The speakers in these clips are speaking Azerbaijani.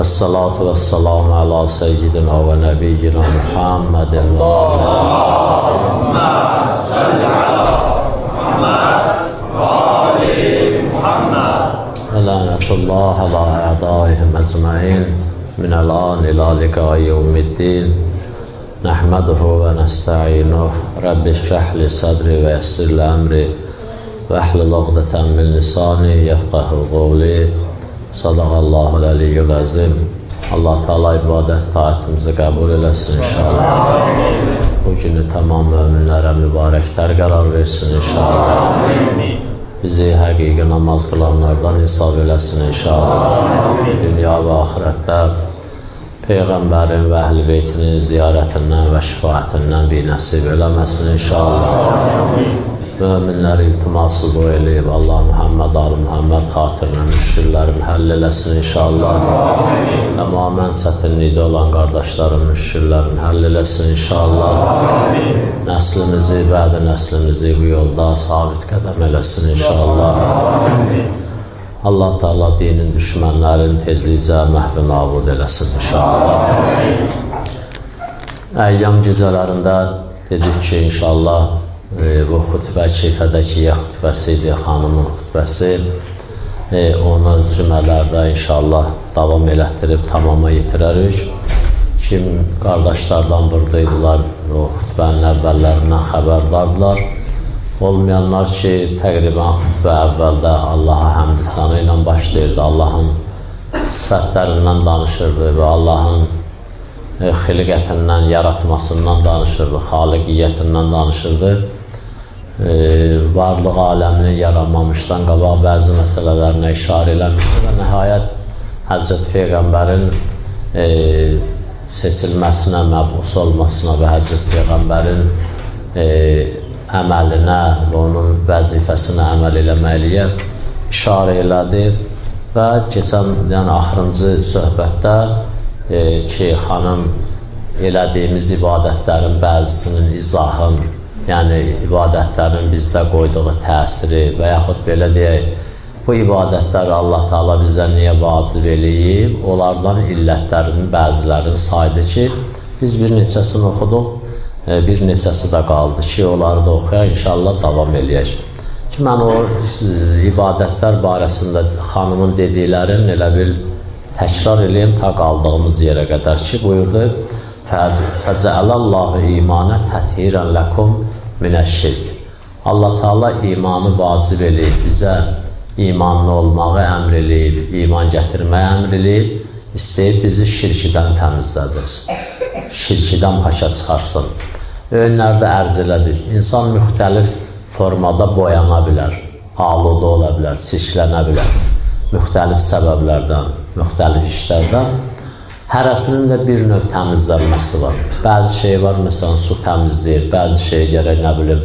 والصلاة والسلام على سيدنا ونبينا محمد. اللهم صل على محمد وآل محمد ولعنة الله على أعدائهم أجمعين. من الآن إلى لقاء يوم الدين. نحمده ونستعينه. رب اشرح لي صدري ويسر لي أمري. واحلل عقدة من لساني يفقه قولي. Sadaqallahu əliyyül əzim. Allah Teala ibadət taatimizi qəbul eləsin inşallah. Bu günü tamam möminlərə mübarəklər qərar versin inşallah. Bizi həqiqi namaz qılanlardan hesab eləsin inşallah. Dünya və axirətdə Peyğəmbərin və əhl beytinin ziyarətindən və şifaətindən bir nəsib eləməsin inşallah. Möminlər iltiması dua eləyib, Allah Muhammed, Ali Muhammed xatirinə müşküllərini həll eləsin inşallah. Tamamən çətinlikdə olan qardaşların müşküllərini həll eləsin inşallah. Nəslimizi, bədi nəslimizi bu yolda sabit qədəm eləsin inşallah. Allah Teala dinin düşmənlərin tezlicə məhv nabud eləsin inşallah. Əyyam gecələrində dedik ki, inşallah e, bu xütbə ki, fədəkiyyə xütbəsi idi, xanımın xütbəsi. E, onu cümələrdə inşallah davam elətdirib tamama yetirərik. Kim qardaşlardan buradaydılar, o xütbənin əvvəllərindən xəbərdardılar. Olmayanlar ki, təqribən xütbə əvvəldə Allaha həmd sanı ilə başlayırdı, Allahın sifətlərindən danışırdı və Allahın e, xilqətindən, yaratmasından danışırdı, xaliqiyyətindən danışırdı. E, varlıq aləmini yaranmamışdan qabaq bəzi məsələlərinə işarə eləmişdi və nəhayət Həzrət Peyğəmbərin e, seçilməsinə, məbus olmasına və Həzrət Peyğəmbərin e, əməlinə və onun vəzifəsinə əməl eləməliyə işarə elədi və keçən, yəni axırıncı söhbətdə e, ki, xanım elədiyimiz ibadətlərin bəzisinin izahın, yəni ibadətlərin bizdə qoyduğu təsiri və yaxud belə deyək, bu ibadətləri Allah Taala bizə niyə vacib eləyib, onlardan illətlərinin bəzilərini saydı ki, biz bir neçəsini oxuduq, bir neçəsi də qaldı ki, onları da oxuya inşallah davam eləyək. Ki, mən o ibadətlər barəsində xanımın dediklərini elə bil təkrar eləyim ta qaldığımız yerə qədər ki, buyurdu, Fəcəəlallahu imanə təthirən ləkum minəşşirk. Allah Taala imanı vacib eləyib, bizə imanlı olmağı əmr eləyib, iman gətirməyi əmr eləyib, istəyib bizi şirkidən təmizlədirsin, şirkidən paşa çıxarsın. Önlərdə ərz elədik, insan müxtəlif formada boyana bilər, aluda ola bilər, çirklənə bilər, müxtəlif səbəblərdən, müxtəlif işlərdən. Hərəsinin də bir növ təmizlənməsi var. Bəzi şey var, məsələn, su təmizləyir, bəzi şey gərək, nə bilim,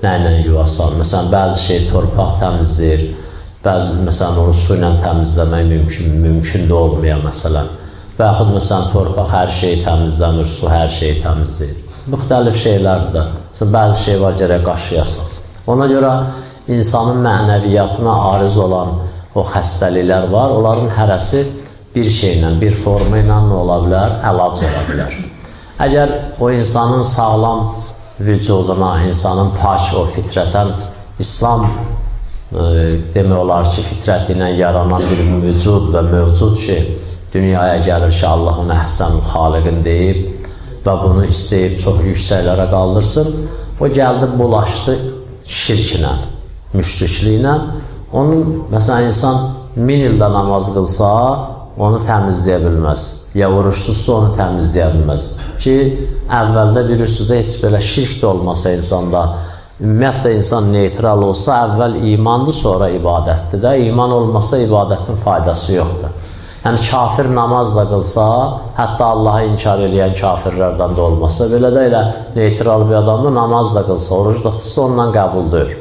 nə ilə yuvasan. Məsələn, bəzi şey torpaq təmizləyir, bəzi, məsələn, onu su ilə təmizləmək mümkün, mümkün də olmuyor, məsələn. Və yaxud, məsələn, torpaq hər şeyi təmizləmir, su hər şeyi təmizləyir. Müxtəlif şeylərdir. Məsələn, bəzi şey var, gərək qaşıyasan. Ona görə insanın mənəviyyatına ariz olan o xəstəliklər var, onların hərəsi bir şeylə, bir forma ilə ola bilər? Əlac ola bilər. Əgər o insanın sağlam vücuduna, insanın pak, o fitrətən İslam e, demək olar ki, fitrəti ilə yaranan bir vücud və mövcud ki, dünyaya gəlir ki, Allahın əhsən xaliqin deyib və bunu istəyib çox yüksəklərə qaldırsın, o gəldi, bulaşdı şirklə, müşrikliklə. Onun, məsələn, insan min ildə namaz qılsa, onu təmizləyə bilməz. Ya oruçsuzsa onu təmizləyə bilməz. Ki, əvvəldə bilirsiniz də heç belə şirk də olmasa insanda, ümumiyyətlə insan neytral olsa, əvvəl imandır, sonra ibadətdir də. İman olmasa ibadətin faydası yoxdur. Yəni, kafir namaz da qılsa, hətta Allahı inkar eləyən kafirlərdən də olmasa, belə də elə neytral bir adamda namaz da qılsa, oruc da tutsa, ondan qəbuldur.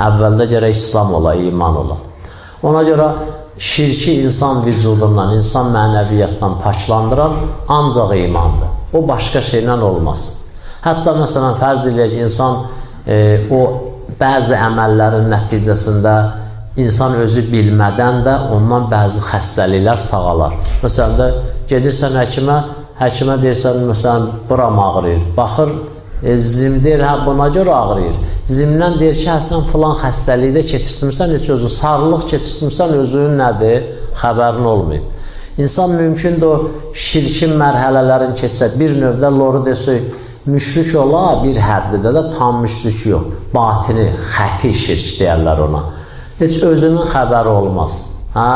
Əvvəldə gərək İslam ola, iman ola. Ona görə şirki insan vücudundan, insan mənəviyyatdan paklandıran ancaq imandır. O başqa şeylə olmaz. Hətta məsələn, fərz eləyək insan e, o bəzi əməllərin nəticəsində insan özü bilmədən də ondan bəzi xəstəliklər sağalar. Məsələn də gedirsən həkimə, həkimə deyirsən, məsələn, buram ağrıyır. Baxır, e, zim deyir, hə, buna görə ağrıyır. Zimdən deyir ki, hə, sən filan xəstəlikdə keçirtmirsən, heç özün, sarılıq keçirtmirsən, özünün nədir? Xəbərin olmayıb. İnsan mümkündür o şirkin mərhələlərini keçsə, bir növdə loru desək, müşrik ola, bir həddidə də tam müşrik yox. Batini, xəfi şirk deyərlər ona. Heç özünün xəbəri olmaz. Hə?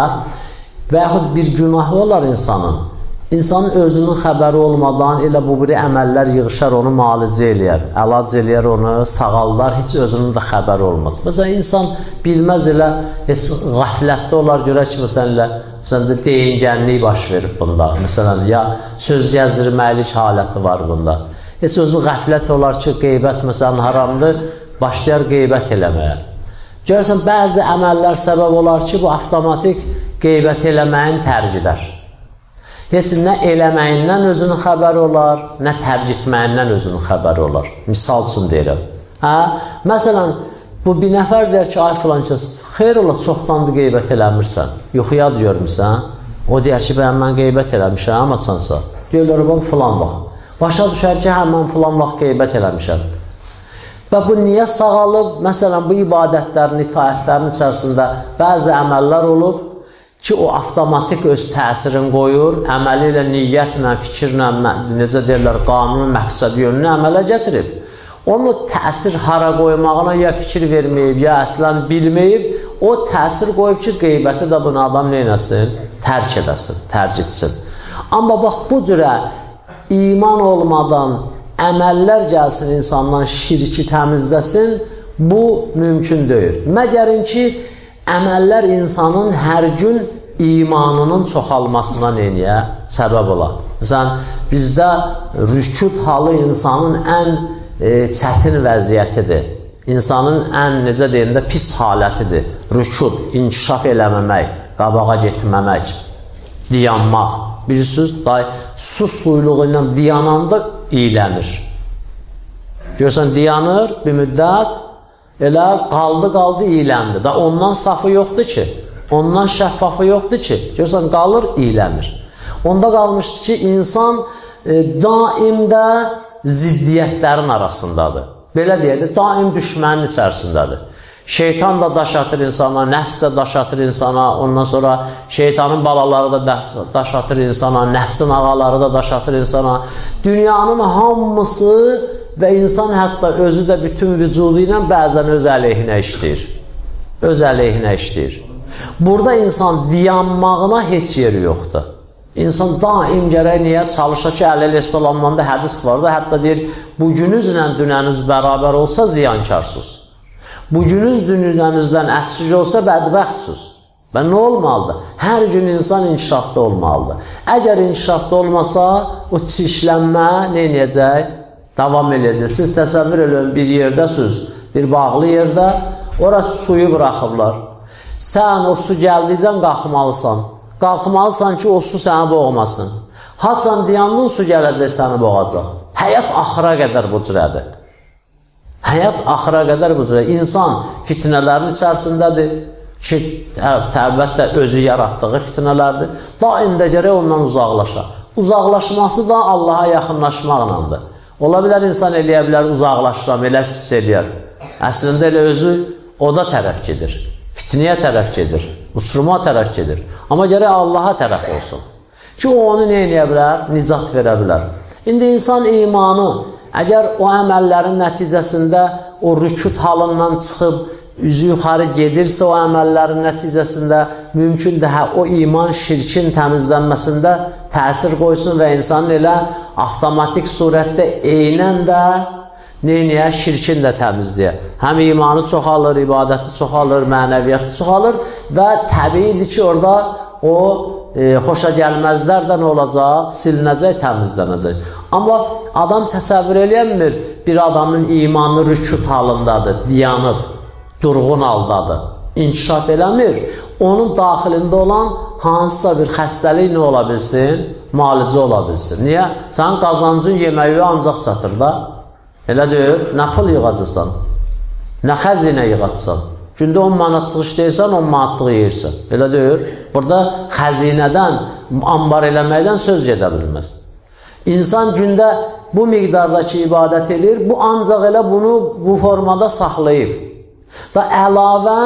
Və yaxud bir günahı olar insanın. İnsanın özünün xəbəri olmadan elə bu biri əməllər yığışar, onu müalicə eləyər, əlac eləyər onu, sağaldar, heç özünün də xəbəri olmaz. Məsələn, insan bilməz elə, heç qaflətdə olar, görək ki, məsələn, elə, məsələn, də deyingənlik baş verib bunda. Məsələn, ya söz gəzdirməlik haləti var bunda. Heç özü qəflət olar ki, qeybət, məsələn, haramdır, başlayar qeybət eləməyə. Görürsən, bəzi əməllər səbəb olar ki, bu avtomatik qeybət eləməyin tərcidər. Heç nə eləməyindən özünün xəbəri olar, nə tərk etməyindən özünün xəbəri olar. Misal üçün deyirəm. Hə? Məsələn, bu bir nəfər deyər ki, ay filan kəs, xeyr ola, çoxdandır qeybət eləmirsən, yuxuya görmürsən. O deyər ki, bəyən mən qeybət eləmişəm, amma çansa. Deyirlər, bax, filan vaxt. Başa düşər ki, hə, mən filan vaxt qeybət eləmişəm. Və bu niyə sağalıb? Məsələn, bu ibadətlərin, itaətlərin içərisində bəzi əməllər olub, ki, o avtomatik öz təsirini qoyur, əməli ilə, niyyətlə, fikirlə, necə deyirlər, qanun, məqsəd yönünü əmələ gətirib. Onu təsir hara qoymağına ya fikir verməyib, ya əslən bilməyib, o təsir qoyub ki, qeybəti də bunu adam neynəsin? Tərk edəsin, tərk etsin. Amma bax, bu cürə iman olmadan əməllər gəlsin insandan şirki təmizləsin, bu mümkün deyil. Məgərin ki, əməllər insanın hər gün imanının çoxalmasına neyəyə səbəb ola. Məsələn, bizdə rükut halı insanın ən e, çətin vəziyyətidir. İnsanın ən, necə deyim də, pis halətidir. Rükut, inkişaf eləməmək, qabağa getməmək, diyanmaq. Bilirsiniz, day, su suyluğu ilə diyananda iyilənir. Görsən, diyanır bir müddət, Elə qaldı, qaldı, iyləndi. Da ondan safı yoxdur ki, ondan şəffafı yoxdur ki, görsən, qalır, iyləmir. Onda qalmışdı ki, insan e, daimdə ziddiyyətlərin arasındadır. Belə deyək də, daim düşmənin içərisindədir. Şeytan da daş atır insana, nəfs də daş atır insana, ondan sonra şeytanın balaları da daş atır insana, nəfsin ağaları da daş atır insana. Dünyanın hamısı və insan hətta özü də bütün vücudu ilə bəzən öz əleyhinə işləyir. Öz əleyhinə işləyir. Burada insan diyanmağına heç yeri yoxdur. İnsan daim gərək niyə çalışa ki, Əli Aleyhisselamdan da hədis var da, hətta deyir, bugünüzlə dünəniz bərabər olsa ziyankarsınız. Bugünüz dünənizdən əsric olsa bədbəxtsiniz. Və nə olmalıdır? Hər gün insan inkişafda olmalıdır. Əgər inkişafda olmasa, o çişlənmə nə edəcək? Davam eləyəcək. Siz təsəvvür edin, bir yerdəsiz, bir bağlı yerdə, ora suyu buraxıblar. Sən o su gəldikcən qalxmalısan. Qalxmalısan ki, o su səni boğmasın. Haçan diyandın su gələcək səni boğacaq. Həyat axıra qədər bu cürədir. Həyat axıra qədər bu cürədir. İnsan fitnələrin içərisindədir ki, əlbəttə özü yaratdığı fitnələrdir. Daim də gərək ondan uzaqlaşa. Uzaqlaşması da Allaha yaxınlaşmaqlandır. Ola bilər insan eləyə bilər, uzaqlaşıram, elə hiss eləyər. Əslində elə özü oda tərəf gedir, fitniyə tərəf gedir, uçuruma tərəf gedir. Amma gərək Allaha tərəf olsun. Ki, o onu nə eləyə bilər? Nicat verə bilər. İndi insan imanı, əgər o əməllərin nəticəsində o rükut halından çıxıb, üzü yuxarı gedirsə o əməllərin nəticəsində mümkündür hə, o iman şirkin təmizlənməsində təsir qoysun və insanın elə avtomatik surətdə eynən də neyniyə, şirkin də təmizləyə. Həm imanı çoxalır, ibadəti çoxalır, mənəviyyatı çoxalır və təbiidir ki, orada o e, xoşa gəlməzlər də nə olacaq? Silinəcək, təmizlənəcək. Amma adam təsəvvür eləyənmir, bir adamın imanı rükut halındadır, diyanıb durğun haldadır, inkişaf eləmir, onun daxilində olan hansısa bir xəstəlik nə ola bilsin? Malicə ola bilsin. Niyə? Sənin qazancın yeməyi ancaq çatır da. Elə deyir, nə pul yığacaqsan, nə xəzinə yığacaqsan. Gündə 10 manatlıq işləyirsən, 10 manatlıq yeyirsən. Elə deyir. Burada xəzinədən, ambar eləməkdən söz gedə bilməz. İnsan gündə bu miqdardakı ibadət edir, bu ancaq elə bunu bu formada saxlayıb. Və əlavə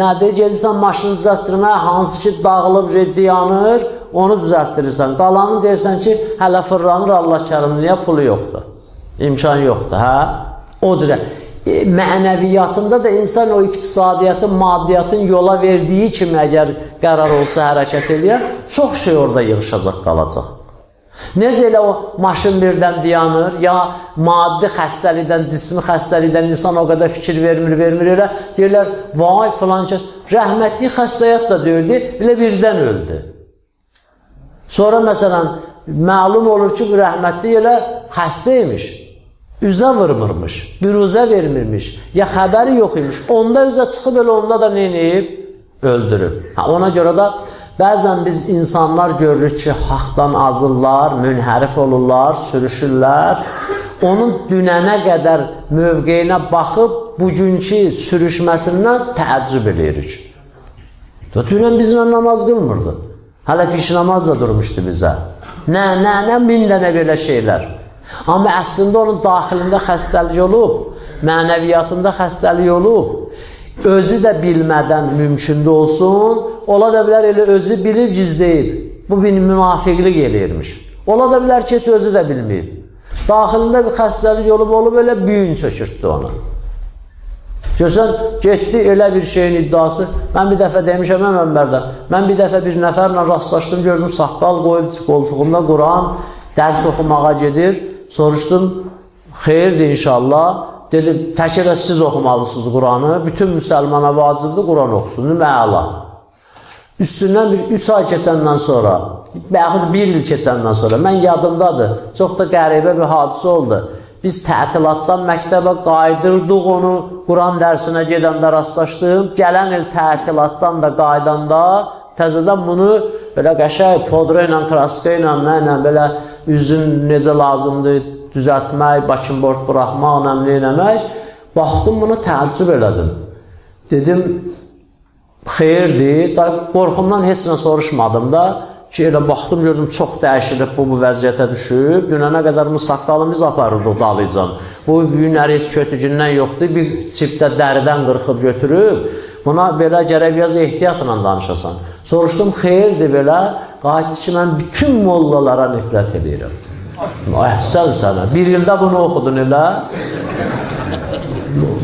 nədir? Gedirsən maşını düzəltdirməyə, hansı ki dağılıb, reddi yanır, onu düzəltdirirsən. Qalanı deyirsən ki, hələ fırlanır Allah kərimliyə pulu yoxdur. İmkan yoxdur, hə? O cürə e, mənəviyyatında da insan o iqtisadiyyatın, maddiyyatın yola verdiyi kimi əgər qərar olsa hərəkət eləyər, çox şey orada yığışacaq, qalacaq. Necə elə o maşın birdən dayanır, ya maddi xəstəlikdən, cismi xəstəlikdən insan o qədər fikir vermir, vermir elə. Deyirlər, vay filan kəs, rəhmətli xəstəyyət də deyirdi, elə birdən öldü. Sonra məsələn, məlum olur ki, bu rəhmətli elə xəstə imiş üzə vırmırmış, büruzə vermirmiş, ya xəbəri yox imiş. Onda üzə çıxıb elə onda da neynəyib? Öldürüb. Ha, ona görə də bəzən biz insanlar görürük ki, haqdan azırlar, münhərif olurlar, sürüşürlər. Onun dünənə qədər mövqeyinə baxıb, bugünkü sürüşməsindən təəccüb eləyirik. Dünən bizlə namaz qılmırdı. Hələ piş namaz da durmuşdu bizə. Nə, nə, nə, min dənə belə şeylər. Amma əslində onun daxilində xəstəlik olub, mənəviyyatında xəstəlik olub, özü də bilmədən mümkündə olsun, ola da bilər elə özü bilib gizləyib. Bu bir münafiqlik eləyirmiş. Ola da bilər ki, heç özü də bilməyib. Daxilində bir xəstəlik olub, olub elə büyün çökürtdü onu. Görsən, getdi elə bir şeyin iddiası. Mən bir dəfə demişəm mən mənbərdə. Mən bir dəfə bir nəfərlə rastlaşdım, gördüm, saqqal qoyub qoltuğunda Quran, dərs oxumağa gedir. Soruşdum, xeyirdir inşallah. Dedim, tək elə siz oxumalısınız Quranı. Bütün müsəlmana vacibdir, Quran oxusun. Məala. Üstündən bir üç ay keçəndən sonra, yaxud bir il keçəndən sonra, mən yadımdadır, çox da qəribə bir hadisə oldu. Biz tətilatdan məktəbə qaydırdıq onu, Quran dərsinə gedəndə rastlaşdım. Gələn il tətilatdan da qaydanda təzədən bunu belə qəşəng podra ilə, kraska ilə, mənlə belə üzün necə lazımdır düzəltmək, bakin bort buraxmaq, nəmli eləmək. Baxdım buna təəccüb elədim. Dedim, xeyirdir, da qorxumdan heç nə soruşmadım da ki, elə baxdım, gördüm, çox dəyişilib bu, bu vəziyyətə düşüb. Dünənə qədər bu saqqalımı biz aparırdıq dalıcan. Bu günləri heç kötücündən yoxdur, bir çipdə dəridən qırxıb götürüb. Buna belə gərək biraz ehtiyatla danışasan. Soruşdum, xeyirdir belə. Qayıtdı ki, mən bütün mollalara nifrət edirəm. Əhsən sənə. Bir ildə bunu oxudun elə.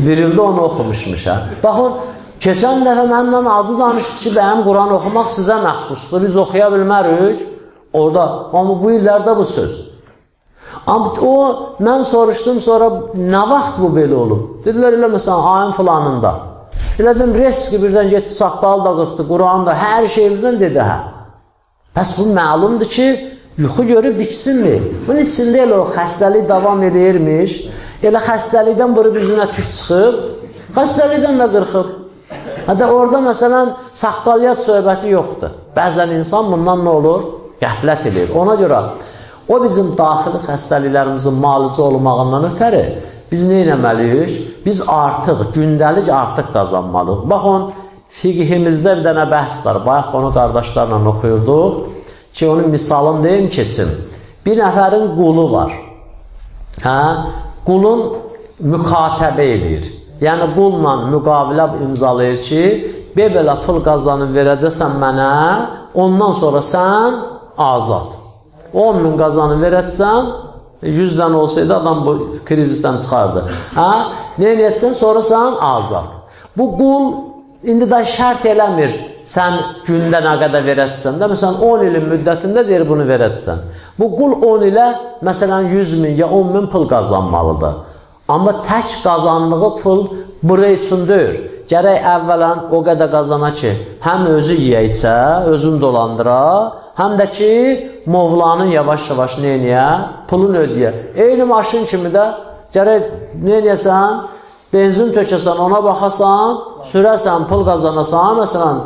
Bir ildə onu oxumuşmuş, hə. Baxın, keçən dəfə mənimlə azı danışdı ki, bəyəm Quran oxumaq sizə məxsusdur. Biz oxuya bilmərik. Orada. Amma bu illərdə bu söz. Amma o, mən soruşdum sonra, nə vaxt bu belə olub? Dedilər, elə məsələn, ayın filanında. Elədim, reski birdən getdi, saqqal da qırxdı, Quran da, hər şeydən dedi, hə. Bəs bu məlumdur ki, yuxu görüb diksinmir. Bunun içində elə o xəstəlik davam edirmiş, elə xəstəlikdən vurub üzünə tük çıxıb, xəstəlikdən də qırxıb. Hətta orada məsələn, saqqaliyyat söhbəti yoxdur. Bəzən insan bundan nə olur? Qəflət edir. Ona görə o bizim daxili xəstəliklərimizin malicə olmağından ötəri biz nə etməliyik? Biz artıq, gündəlik artıq qazanmalıyıq. Baxın, fiqhimizdə bir dənə bəhs var. Bayaq onu qardaşlarla oxuyurduq ki, onun misalını deyim keçin. Bir nəfərin qulu var. Hə? Qulun mükatəbə eləyir. Yəni, qulla müqavilə imzalayır ki, bir belə pul qazanıb verəcəsən mənə, ondan sonra sən azad. 10 min qazanıb verəcəksən, 100 dənə olsaydı adam bu krizisdən çıxardı. Hə? Nə edəcəksən? Sonra sən azad. Bu qul indi də şərt eləmir. Sən gündə nə qədər verəcəksən də, məsələn 10 ilin müddətində deyir bunu verəcəksən. Bu qul 10 ilə məsələn 100 min ya 10 min pul qazanmalıdır. Amma tək qazandığı pul bura üçün deyil. Gərək əvvələn o qədər qazana ki, həm özü yeyəcə, özün dolandıra, həm də ki, Movlanın yavaş-yavaş neyniyə? Pulun ödəyə. Eyni maşın kimi də gərək neynəyəsən? Benzin tökəsən, ona baxasan, sürəsən, pul qazanasan, məsələn,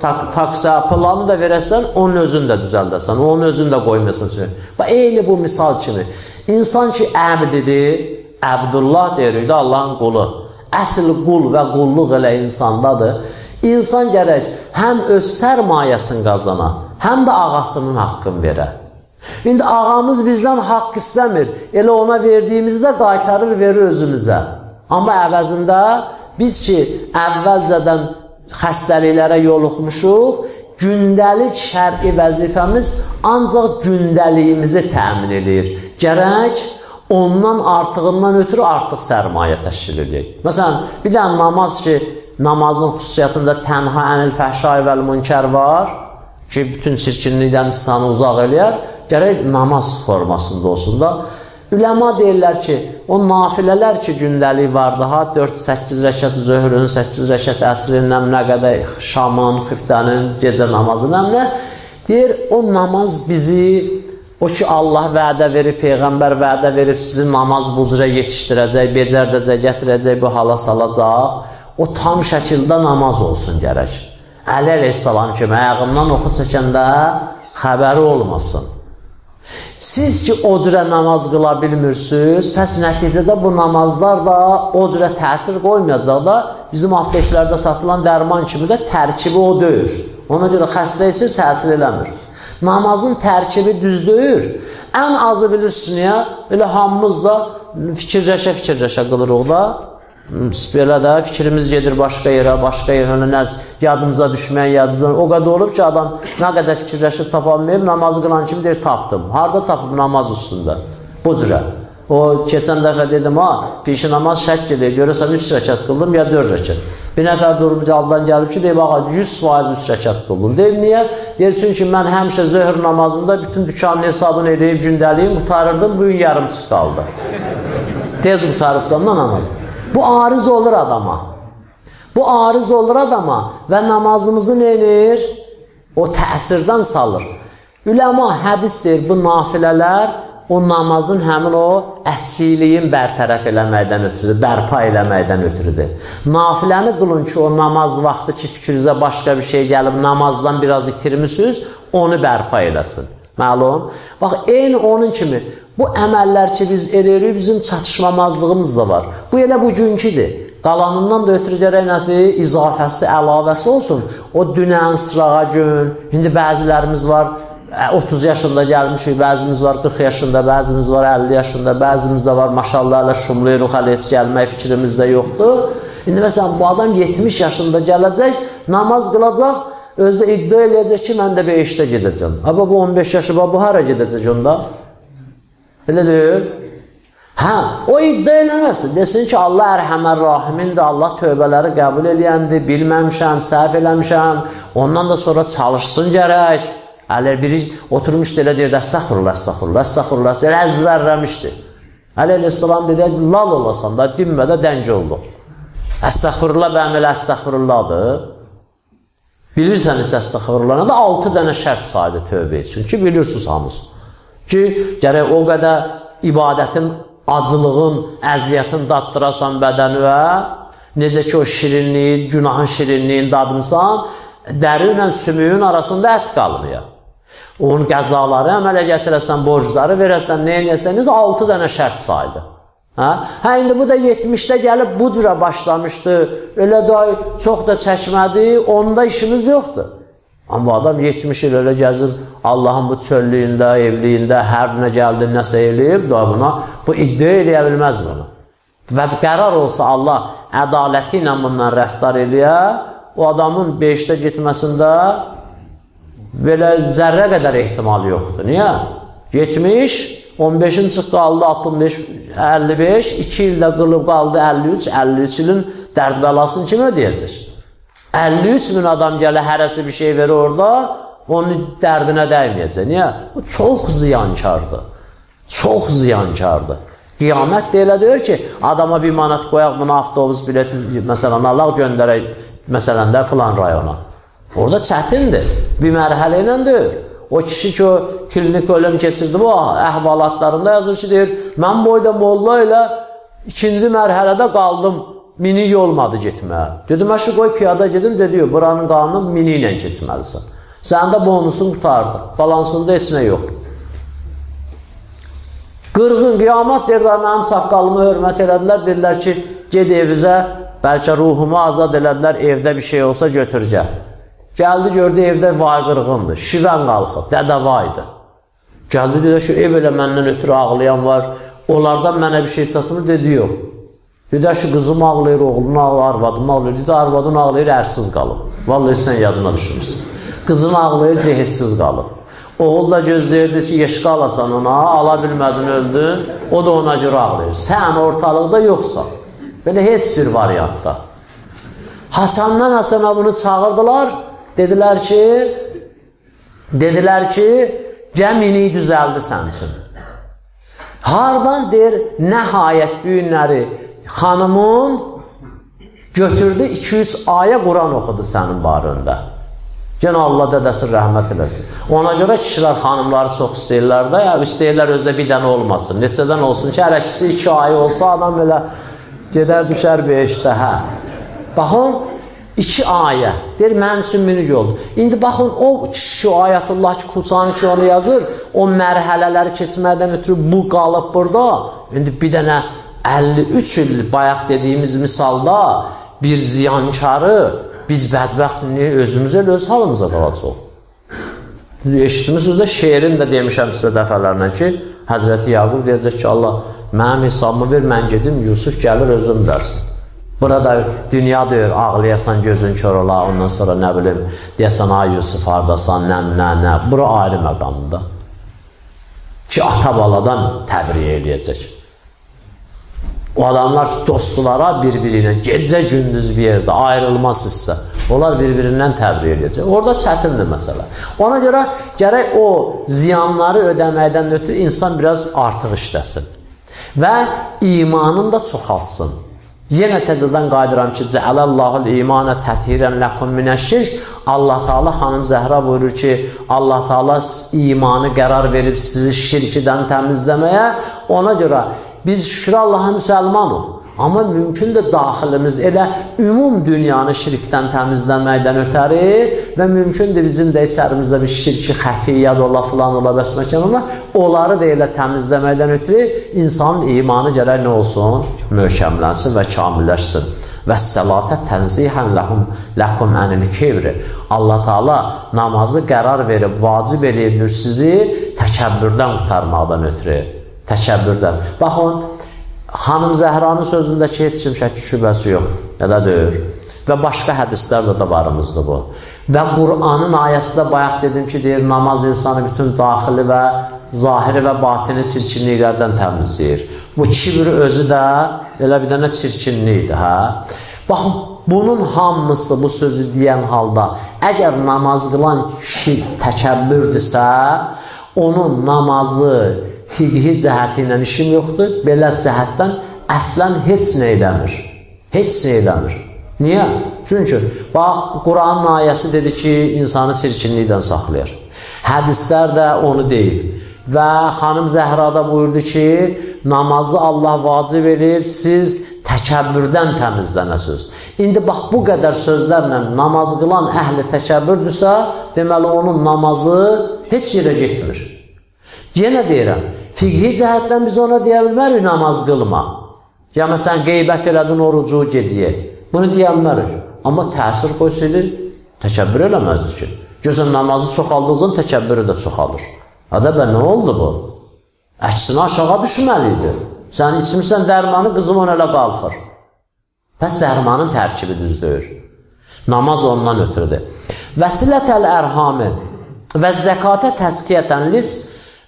tak taksa, pullarını da verəsən, onun özünü də düzəldəsən, onun özünü də qoymayasan. Bax, eyni bu misal kimi. İnsan ki, əbdidir, Əbdullah deyirik də Allahın qulu. Əsl qul və qulluq elə insandadır. İnsan gərək həm öz sərmayəsini qazana, həm də ağasının haqqını verə. İndi ağamız bizdən haqq istəmir. Elə ona verdiyimizdə qaytarır, verir özümüzə. Amma əvəzində biz ki, əvvəlcədən xəstəliklərə yoluxmuşuq, gündəlik şərqi vəzifəmiz ancaq gündəliyimizi təmin edir. Gərək ondan artığından ötürü artıq sərmayə təşkil edir. Məsələn, bir dənə namaz ki, namazın xüsusiyyətində tənha ənil fəhşay vəl münkər var ki, bütün çirkinlikdən insanı uzaq eləyər, gərək namaz formasında olsun da. Üləma deyirlər ki, o nafilələr ki, gündəlik var daha 4-8 rəkat zöhrün, 8 rəkat əsrin, nə qədər şamın, xiftənin, gecə namazı, nə deyir, o namaz bizi, o ki, Allah vədə verib, Peyğəmbər vədə verib, sizi namaz bu cürə yetişdirəcək, becərdəcək, gətirəcək, bu hala salacaq, o tam şəkildə namaz olsun gərək. Əli əleyhissalam kimi ayağından oxu çəkəndə xəbəri olmasın. Siz ki, o cürə namaz qıla bilmirsiniz, pəs nəticədə bu namazlar da o cürə təsir qoymayacaq da bizim apteklərdə satılan dərman kimi də tərkibi o deyir. Ona görə xəstə için təsir eləmir. Namazın tərkibi düz deyir. Ən azı bilirsiniz niyə? Elə hamımız da fikirləşə-fikirləşə qılırıq da. Belə də fikrimiz gedir başqa yerə, başqa yerə, nə yadımıza düşməyən, yadımıza o qədər olub ki, adam nə qədər fikirləşib tapamayıb, namazı qılan kimi deyir, tapdım. Harada tapıb namaz üstündə? Bu cürə. O, keçən dəfə dedim, ha, pişi namaz şək gedir, görəsən 3 rəkat qıldım, ya 4 rəkat. Bir nəfər durub caldan gəlib ki, deyib, ağa, 100% 3 rəkat qıldım. Deyib, niyə? Deyir, çünki mən həmişə zöhr namazında bütün dükanın hesabını edib, gündəliyim, qutarırdım, bugün yarım çıx qaldı. Tez qutarıbsan da namazı. Bu ariz olur adama. Bu ariz olur adama və namazımızı neyir? O təsirdən salır. Üləma hədis deyir, bu nafilələr o namazın həmin o əskiliyin bərtərəf eləməkdən ötürüdür, bərpa eləməkdən ötürüdür. Nafiləni qılın ki, o namaz vaxtı ki, fikrinizə başqa bir şey gəlib, namazdan biraz itirmişsiniz, onu bərpa eləsin. Məlum? Bax, eyni onun kimi Bu əməllər ki, biz eləyirik, bizim çatışmamazlığımız da var. Bu elə bugünküdür. Qalanından da ötürü gərək nədir? İzafəsi, əlavəsi olsun. O dünən sırağa gün, indi bəzilərimiz var, 30 yaşında gəlmişik, bəzimiz var 40 yaşında, bəzimiz var 50 yaşında, bəzimiz də var maşallah elə şumlayırıq, hələ heç gəlmək fikrimiz də yoxdur. İndi məsələn, bu adam 70 yaşında gələcək, namaz qılacaq, özdə iddia eləyəcək ki, mən də 5-də gedəcəm. Aba bu 15 yaşı, bu hara gedəcək onda? Elə deyil. Hə, o iddia eləməsin. Desin ki, Allah ərhəmər rahimindir, Allah tövbələri qəbul eləyəndir, bilməmişəm, səhv eləmişəm, ondan da sonra çalışsın gərək. Ələ biri oturmuşdu elə deyirdi, əstəxurullah, əstəxurullah, əstəxurullah, deyir, əzzərləmişdi. Ələ əleyhissalam dedi, lal olasan da, dinmə də dəng olduq. Əstəxurullah bəyəm elə əstəxurullahdır. Bilirsən heç əstəxurullah nədir? 6 dənə şərt saydı tövbə üçün ki, bilirsiniz hamısı ki, gərək o qədər ibadətin, acılığın, əziyyətin daddırasan bədənivə, necə ki, o şirinliyi, günahın şirinliyin dadınsan, dəri ilə sümüyün arasında ət qalmıyor. Onun qəzaları əmələ gətirəsən, borcları verəsən, nə eləyəsəniz, 6 dənə şərt saydı. Hə? hə, indi bu da 70-də gəlib bu cürə başlamışdı, elə da çox da çəkmədi, onda işimiz yoxdur. Amma adam 70 il elə gəzir Allahın bu çöllüyündə, evliyində hər nə gəldi, nəsə eləyib da buna, bu iddia eləyə bilməz bunu. Və qərar olsa Allah ədaləti ilə bundan rəftar eləyə, o adamın 5-də getməsində belə zərrə qədər ehtimal yoxdur. Niyə? 70, 15-in çıx qaldı 65, 55, 2 ildə qılıb qaldı 53, 53 ilin dərd bəlasını kim ödəyəcək? 53 min adam gələ hərəsi bir şey verir orada, onun dərdinə dəyməyəcək. Niyə? Bu çox ziyankardır. Çox ziyankardır. Qiyamət də elə deyir ki, adama bir manat qoyaq, buna avtobus bileti, məsələn, Allah göndərək, məsələn də filan rayona. Orada çətindir. Bir mərhələ ilə deyir. O kişi ki, o klinik ölüm keçirdi, bu əhvalatlarında yazır ki, deyir, mən boyda molla ilə ikinci mərhələdə qaldım minik olmadı getməyə. Dedim, əşi qoy piyada gedim, dedi, buranın qanunu mini ilə keçməlisən. Sənin də bonusun qutardı, balansında heç nə yox. Qırğın, qiyamət dedilər, mənim saqqalımı hörmət elədilər, dedilər ki, ged evizə, bəlkə ruhumu azad elədilər, evdə bir şey olsa götürəcək. Gəldi, gördü, evdə vay qırğındır, şivən qalxıb, dədə vaydı. Gəldi, dedi ki, ev elə məndən ötürü ağlayan var, onlardan mənə bir şey çatmır, dedi, yox. Dedi ki, qızım ağlayır, oğlum ağlayır, arvadım ağlayır, dedi, arvadın ağlayır, ərsiz qalıb. Vallahi sən yadına düşürmüsən. Qızın ağlayır, cehizsiz qalıb. Oğul da gözləyirdi ki, yeşqə alasan ona, ala bilmədin, öldün, o da ona görə ağlayır. Sən ortalıqda yoxsan. Belə heç bir variantda. Hasandan Hasana bunu çağırdılar, dedilər ki, dedilər ki, gəmini düzəldi sən üçün. Hardan deyir, nəhayət bu günləri xanımın götürdü, 2-3 ayə Quran oxudu sənin barında. Gənə Allah dədəsi rəhmət eləsin. Ona görə kişilər xanımları çox istəyirlər də, ya istəyirlər özdə bir dənə olmasın. Neçədən olsun ki, hər ikisi iki ayı olsa adam belə gedər düşər beşdə, hə. Baxın, iki ayə. Deyir, mənim üçün minik oldu. İndi baxın, o kişi ayətullah ki, Kutsani ki, onu yazır, o mərhələləri keçməkdən ötürü bu qalıb burada. İndi bir dənə 53 il bayaq dediyimiz misalda bir ziyankarı biz bədbəxtliyi özümüz elə öz halımıza qalacaq. Eşitmişsiniz də şeirin də demişəm sizə dəfələrlə ki, Həzrəti Yaqub deyəcək ki, Allah mənim hesabımı ver, mən gedim, Yusuf gəlir özüm dərsin. Burada dünya deyir, ağlayasan, gözün kör ola, ondan sonra nə bilim, deyəsən, ay Yusuf hardasan, nə, nə, nə. Bura ayrı məqamda. Ki, ata baladan təbriyə eləyəcək. O adamlar dostlara bir-birinə gecə gündüz bir yerdə ayrılmaz hissə. Onlar bir-birindən təbrik edəcək. Orada çətindir məsələ. Ona görə gərək o ziyanları ödəməkdən ötürü insan biraz artıq işləsin. Və imanını da çoxaltsın. Yenə təzədən qayıdıram ki, Cəhələllahul imanə təthirən ləkum minəşşirk. Allah Taala xanım Zəhra buyurur ki, Allah Taala imanı qərar verib sizi şirkdən təmizləməyə. Ona görə Biz şükür Allaha müsəlmanıq. Amma mümkün də daxilimizdə elə ümum dünyanı şirkdən təmizləməkdən ötəri və mümkündür bizim də içərimizdə bir şirki xəfiyyət ola, filan ola, bəsməkən ola, onları da elə təmizləməkdən ötürü insanın imanı gərək nə olsun? Möhkəmlənsin və kamilləşsin. Və səlatə tənzihən ləhum ləkum ənil kibri. Allah Taala namazı qərar verib, vacib eləyib sizi təkəbbürdən qurtarmaqdan ötürü təkəbbürdən. Baxın, xanım Zəhranın sözündəki heç kim şəkki şübhəsi yoxdur. Elədir. Və başqa hədislərdə də varımızdır bu. Və Qur'anın ayəsində bayaq dedim ki, deyir, namaz insanı bütün daxili və zahiri və batini çirkinliklərdən təmizləyir. Bu kibir özü də elə bir dənə çirkinlikdir, hə? Baxın, bunun hamısı bu sözü deyən halda, əgər namaz qılan kişi təkəbbürdürsə, onun namazı, fiqhi cəhəti ilə işim yoxdur. Belə cəhətdən əslən heç nə eləmir. Heç nə eləmir. Niyə? Çünki, bax, Quranın ayəsi dedi ki, insanı çirkinlikdən saxlayır. Hədislər də onu deyib. Və xanım Zəhrada buyurdu ki, namazı Allah vacib edib, siz təkəbbürdən təmizlənəsiniz. İndi bax, bu qədər sözlərlə namaz qılan əhli təkəbbürdürsə, deməli, onun namazı heç yerə getmir. Yenə deyirəm, Fiqhi cəhətdən biz ona deyə bilmərik namaz qılma. Ya məsələn, qeybət elədin, orucu gediyək. Bunu deyə bilmərik. Amma təsir qoysaydı, təkəbbür eləməzdi ki. Gözün namazı çoxaldığın təkəbbürü də çoxalır. Adə bə, nə oldu bu? Əksinə aşağı düşməli idi. Sən içmirsən dərmanı, qızım ona elə qalxır. Bəs dərmanın tərkibi düzdür. Namaz ondan ötürüdür. Vəsilətəl ərhami və zəkatə təskiyyətən livs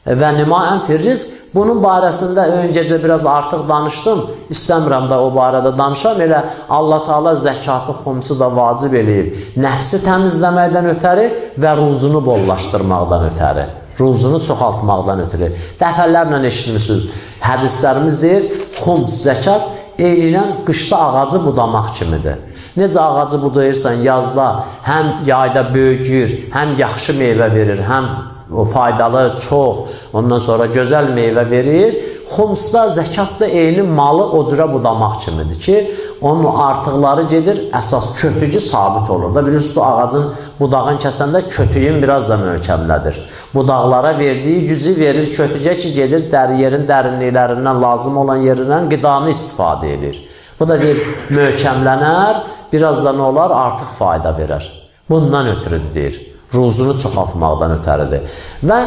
və nimaən firrizq. Bunun barəsində öncəcə biraz artıq danışdım. İstəmirəm də o barədə danışam. Elə Allah Taala zəkatı xumsu da vacib eləyib. Nəfsi təmizləməkdən ötəri və ruzunu bollaşdırmaqdan ötəri. Ruzunu çoxaltmaqdan ötürü. Dəfələrlə eşitmişsiniz. Hədislərimiz deyir, xums zəkat eynən qışda ağacı budamaq kimidir. Necə ağacı budayırsan yazda həm yayda böyüyür, həm yaxşı meyvə verir, həm o faydalı, çox, ondan sonra gözəl meyvə verir. Xumsda, zəkatda eyni malı o cürə budamaq kimidir ki, onun artıqları gedir, əsas kötücü sabit olur da. Bilirsiniz, ağacın budağın kəsəndə kötüyün biraz da möhkəmlədir. Budaqlara verdiyi gücü verir kötücə ki, gedir dəri yerin dərinliklərindən, lazım olan yerindən qidanı istifadə edir. Bu da deyir, möhkəmlənər, biraz da nə olar, artıq fayda verər. Bundan ötürü deyir, ruzunu çoxaltmaqdan ötəridir və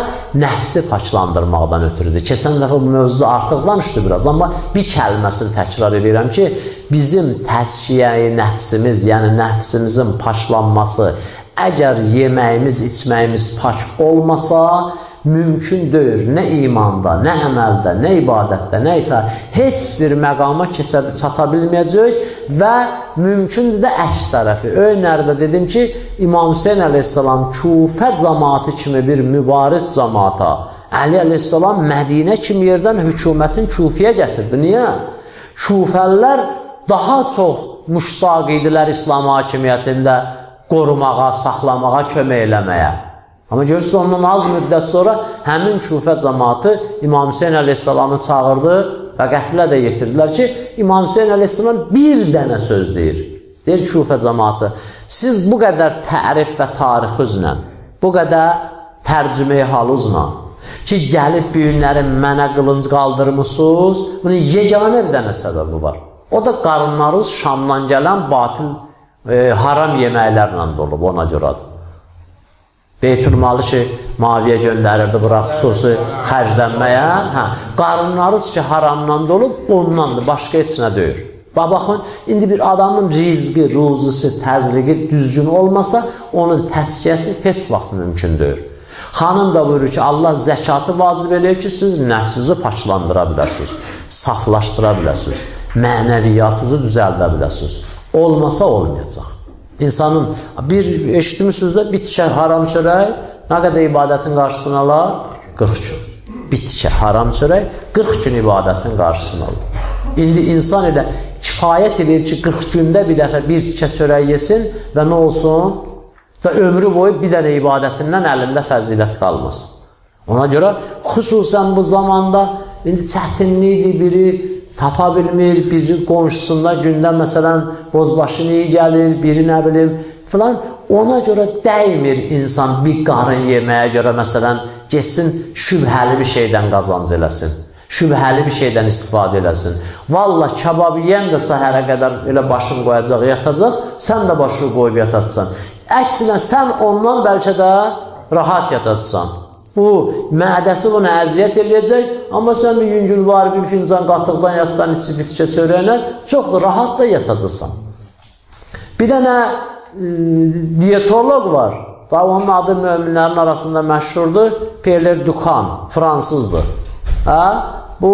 nəfsi paçlandırmaqdan ötürüdür. Keçən dəfə bu mövzuda artıq danışdı biraz, amma bir kəlməsini təkrar edirəm ki, bizim təşkiyəyi nəfsimiz, yəni nəfsimizin paçlanması, əgər yeməyimiz, içməyimiz pak olmasa, mümkün deyil. Nə imanda, nə əməldə, nə ibadətdə, nə itaət, heç bir məqama keçə, çata bilməyəcək və mümkündür də əks tərəfi. Öynərdə dedim ki, İmam Hüseyin əleyhissalam Kufə cəmaatı kimi bir mübarək cəmaata, Əli əleyhissalam Mədinə kimi yerdən hökumətin Kufiyə gətirdi. Niyə? Kufəllər daha çox müştaq idilər İslam hakimiyyətində qorumağa, saxlamağa, kömək eləməyə. Amma görürsünüz, ondan az müddət sonra həmin küfə cəmatı İmam Hüseyin əleyhissalamı çağırdı və qətlə də yetirdilər ki, İmam Hüseyin əleyhissalam bir dənə söz deyir. Deyir küfə cəmatı, siz bu qədər tərif və tarixizlə, bu qədər tərcüməyi haluzla ki, gəlib bu günləri mənə qılınc qaldırmışsınız, bunun yeganə bir dənə səbəbi var. O da qarınlarınız Şamdan gələn batil, e, haram yeməklərlə dolub, ona görədir. Beytülmalı ki, maviyə göndərirdi bura xüsusi xərclənməyə. Hə, qarınlarınız ki, haramdan dolub, ondandır, başqa heç nə deyir. Bax, baxın, indi bir adamın rizqi, ruzisi, təzriqi düzgün olmasa, onun təskiyəsi heç vaxt mümkün deyil. Xanım da buyurur ki, Allah zəkatı vacib eləyir ki, siz nəfsinizi paçlandıra biləsiniz, saflaşdıra biləsiniz, mənəviyyatınızı düzəldə biləsiniz. Olmasa olmayacaq. İnsanın bir eşitmişsiniz də bitkə haram çörək nə qədər ibadətin qarşısını alar? 40 gün. Bitkə haram çörək 40 gün ibadətin qarşısını alır. İndi insan elə kifayət edir ki, 40 gündə bir dəfə bir tikə çörək yesin və nə olsun? Və ömrü boyu bir dənə ibadətindən əlində fəzilət qalmasın. Ona görə xüsusən bu zamanda indi çətinlikdir biri tapa bilmir, biri qonşusunda gündə məsələn bozbaşı niyə gəlir, biri nə bilim filan ona görə dəymir insan bir qarın yeməyə görə məsələn getsin şübhəli bir şeydən qazanc eləsin. Şübhəli bir şeydən istifadə eləsin. Valla kabab yeyən də səhərə qədər elə başını qoyacaq, yatacaq, sən də başını qoyub yatacaqsan. Əksinə sən ondan bəlkə də rahat yatacaqsan. Bu, mədəsi bunu əziyyət eləyəcək, amma sən bir yüngül var, bir fincan qatıqdan yatdan içi bitkə çörəylə çox rahat da yatacaqsan. Bir dənə diyetolog var. Da onun adı möminlərin arasında məşhurdur. Pierre Ducan, fransızdır. Hə? Bu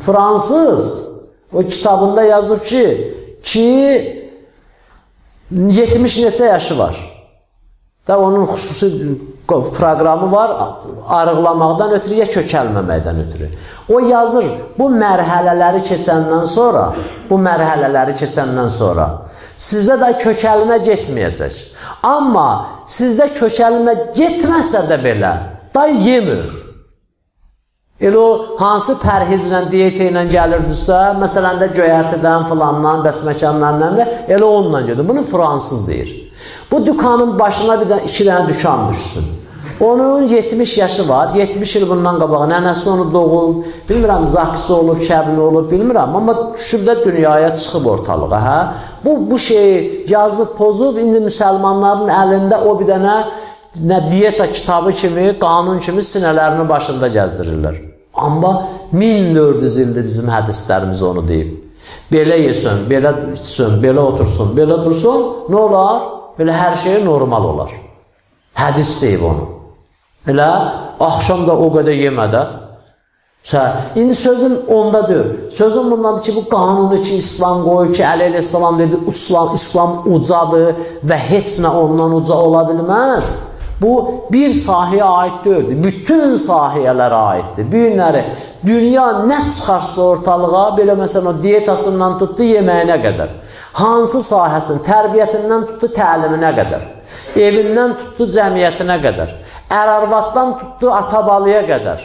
fransız o kitabında yazıb ki, ki 70 neçə yaşı var. Da onun xüsusi proqramı var arıqlamaqdan ötürü ya kökəlməməkdən ötürü. O yazır, bu mərhələləri keçəndən sonra, bu mərhələləri keçəndən sonra sizdə də kökəlmə getməyəcək. Amma sizdə kökəlmə getməsə də belə, da yemir. Elə o hansı pərhizlə, diyetə ilə gəlirdirsə, məsələn də göyərtidən, filandan, bəsməkanlardan, elə onunla gedir. Bunu fransız deyir. Bu dükanın başına bir də iki dənə dükan düşsün. Onun 70 yaşı var, 70 il bundan qabağı nənəsi onu doğub, bilmirəm zakisi olub, kəbini olub, bilmirəm, amma düşüb də dünyaya çıxıb ortalığa, hə? Bu, bu şeyi yazıb, pozub, indi müsəlmanların əlində o bir dənə nə diyeta kitabı kimi, qanun kimi sinələrinin başında gəzdirirlər. Amma 1400 ildir bizim hədislərimiz onu deyib. Belə yesin, belə içsin, belə otursun, belə dursun, nə olar? Belə hər şey normal olar. Hədis deyib onu. Elə axşam da o qədər yemədə. Sə, indi sözüm onda deyil. Sözüm bundadır ki, bu qanunu ki, İslam qoyur ki, Əli ilə İslam dedi, İslam, İslam ucadır və heç nə ondan uca ola bilməz. Bu, bir sahəyə aid deyildir. Bütün sahiyələrə aiddir. Bu günləri dünya nə çıxarsa ortalığa, belə məsələn o dietasından tutdu yeməyinə qədər. Hansı sahəsin, tərbiyyətindən tutdu təliminə qədər, evindən tutdu cəmiyyətinə qədər, ər-arvaddan tutdu ata-balıya qədər,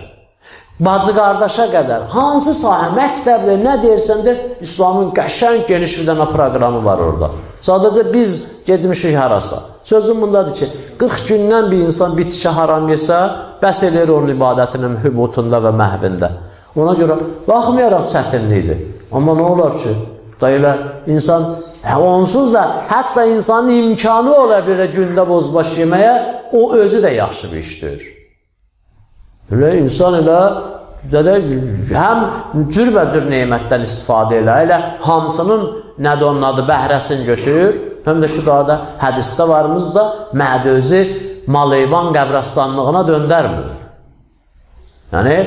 bacı-qardaşa qədər, hansı sahə, məktəbdə, nə deyirsən de, İslamın qəşən geniş bir dənə proqramı var orada. Sadəcə biz gedmişik harasa. Sözüm bundadır ki, 40 gündən bir insan bitkə haram yesə, bəs edir onun ibadətinin hübutunda və məhvində. Ona görə baxmayaraq çətinlikdir. Amma nə olar ki, Da elə insan hə, onsuz da hətta insanın imkanı ola bilər gündə bozbaş yeməyə, o özü də yaxşı bir işdir. Elə insan elə də həm cürbəcür nemətdən istifadə elə, elə hamısının nədir onun adı, bəhrəsini götür, həm də şu da hədisdə varımız da mədə özü mal-heyvan qəbrastanlığına döndərmir. Yəni,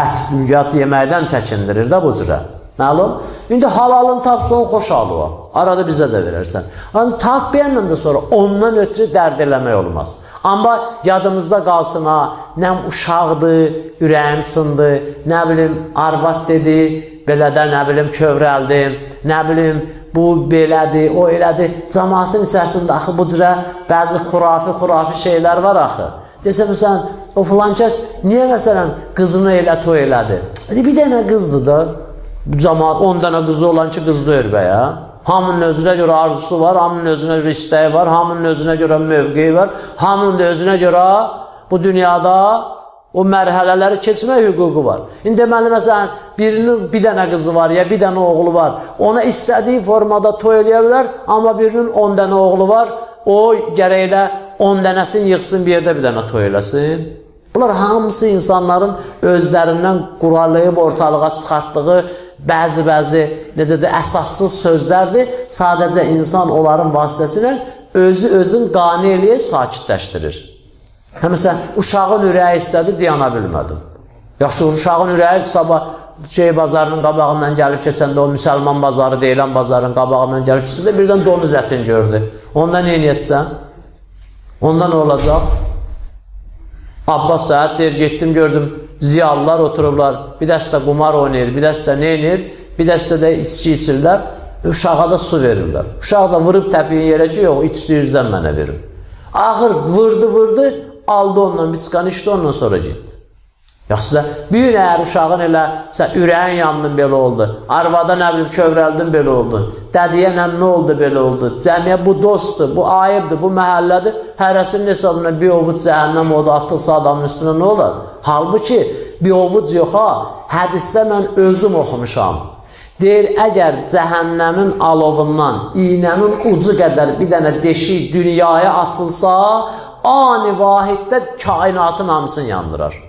ət, yeməkdən çəkindirir də bu cürə. Məlum? İndi halalın tapsan xoş halı var. Arada bizə də verərsən. Yəni, tapmayanla da sonra ondan ötürü dərd eləmək olmaz. Amma yadımızda qalsın ha, nə uşaqdır, ürəyim sındı, nə bilim, arvad dedi, belə də nə bilim, kövrəldim, nə bilim, bu belədir, o elədir. Cəmaatın içərisində axı bu cürə bəzi xurafi-xurafi şeylər var axı. Desə, məsələn, o filan kəs niyə məsələn qızını elə toy elədi? Bir dənə qızdır da, Bu cəmaat 10 dənə qızı olan ki, qız deyir bəyə. Hamının özünə görə arzusu var, hamının özünə görə istəyi var, hamının özünə görə mövqeyi var, hamının da özünə görə bu dünyada o mərhələləri keçmək hüququ var. İndi deməli, məsələn, birinin bir dənə qızı var, ya bir dənə oğlu var. Ona istədiyi formada toy eləyə bilər, amma birinin 10 dənə oğlu var, o gərəklə 10 dənəsini yıxsın, bir yerdə bir dənə toy eləsin. Bunlar hamısı insanların özlərindən quralayıb ortalığa çıxartdığı bəzi-bəzi necə də əsassız sözlərdir. Sadəcə insan onların vasitəsilə özü özün qane eləyib sakitləşdirir. Hə, məsələn, uşağın ürəyi istədi, dayana bilmədim. Yaxşı, uşağın ürəyi sabah şey bazarının qabağından gəlib keçəndə o müsəlman bazarı deyilən bazarın qabağından gəlib keçəndə birdən donuz ətin gördü. Onda nə edəcəksən? Onda nə olacaq? Abbas səhət deyir, getdim, gördüm, ziyalılar otururlar, bir dəstə qumar oynayır, bir dəstə nə edir, bir dəstə də içki içirlər, uşağa da su verirlər. Uşaq da vırıb təpiyin yerə ki, yox, içdi üzdən mənə verin. Axır vırdı, vırdı, aldı ondan, bir çıxan içdi, ondan sonra getdi. Yoxsa bir gün əgər uşağın elə sən ürəyin yandın belə oldu, arvada nə bilim kövrəldin belə oldu, dədiyə nə, nə oldu belə oldu, cəmiyə bu dostdur, bu ayıbdır, bu məhəllədir, hərəsinin hesabına bir ovuc cəhənnəm odu atılsa adamın üstünə nə olar? Halbuki bir ovuc yox ha, hədisdə mən özüm oxumuşam. Deyir, əgər cəhənnəmin alovundan iynənin ucu qədər bir dənə deşik dünyaya açılsa, ani vahiddə kainatın hamısını yandırar.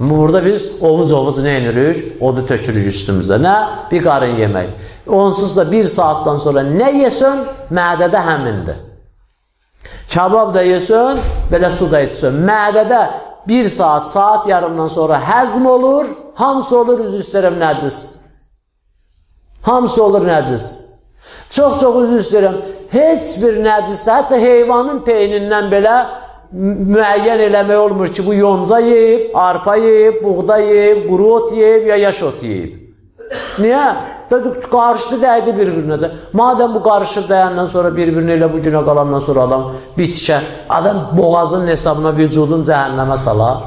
Burada biz ovuc-ovuc nə edirik? Odu tökürük üstümüzdə. Nə? Bir qarın yemək. Onsuz da bir saatdan sonra nə yesən, mədədə həmindir. Kabab da yesən, belə su da içsən. Mədədə bir saat, saat yarımdan sonra həzm olur, hamısı olur, üzr istəyirəm, nəcis. Hamısı olur nəcis. Çox-çox üzr istəyirəm, heç bir nəcisdə, hətta heyvanın peynindən belə müəyyən eləmək olmur ki, bu yonca yeyib, arpa yeyib, buğda yeyib, quru ot yeyib, ya yaş ot yeyib. Niyə? Qarışdı dəydi bir-birinə də. Madəm bu qarışır dəyəndən sonra bir-birinə elə bu günə qalandan sonra adam bitkə, adam boğazın hesabına vücudun cəhənnəmə salar.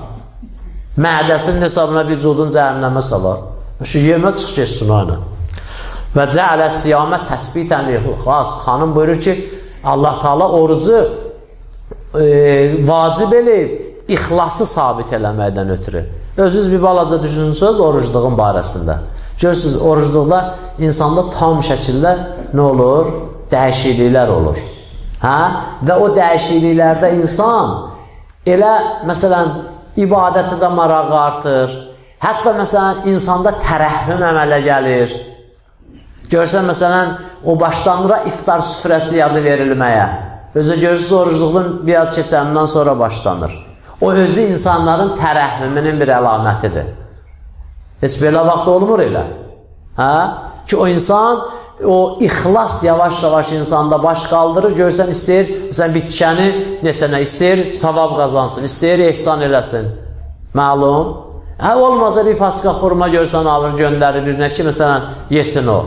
Mədəsinin hesabına vücudun cəhənnəmə salar. Şu yemə çıx geçsin aynı. Və cəalə siyamə təsbitən xas. Xanım buyurur ki, Allah Taala orucu e, vacib eləyib, ixlası sabit eləməkdən ötürü. Özünüz bir balaca düşünsünüz orucluğun barəsində. Görürsünüz, orucluqda insanda tam şəkildə nə olur? Dəyişikliklər olur. Hə? Və o dəyişikliklərdə insan elə, məsələn, ibadətə də marağı artır. Hətta, məsələn, insanda tərəhhüm əmələ gəlir. Görsən, məsələn, o başlanıra iftar süfrəsi yadı verilməyə. Özü görürsünüz, orucluğun biraz keçəndən sonra başlanır. O özü insanların tərəhhümünün bir əlamətidir. Heç belə vaxt olmur elə. Hə? Ki o insan o ixlas yavaş-yavaş insanda baş qaldırır. Görsən istəyir, məsələn bitkəni neçənə istəyir, savab qazansın, istəyir ehsan eləsin. Məlum. Hə olmasa bir paçka xurma görsən alır, göndərir birinə ki, məsələn yesin o.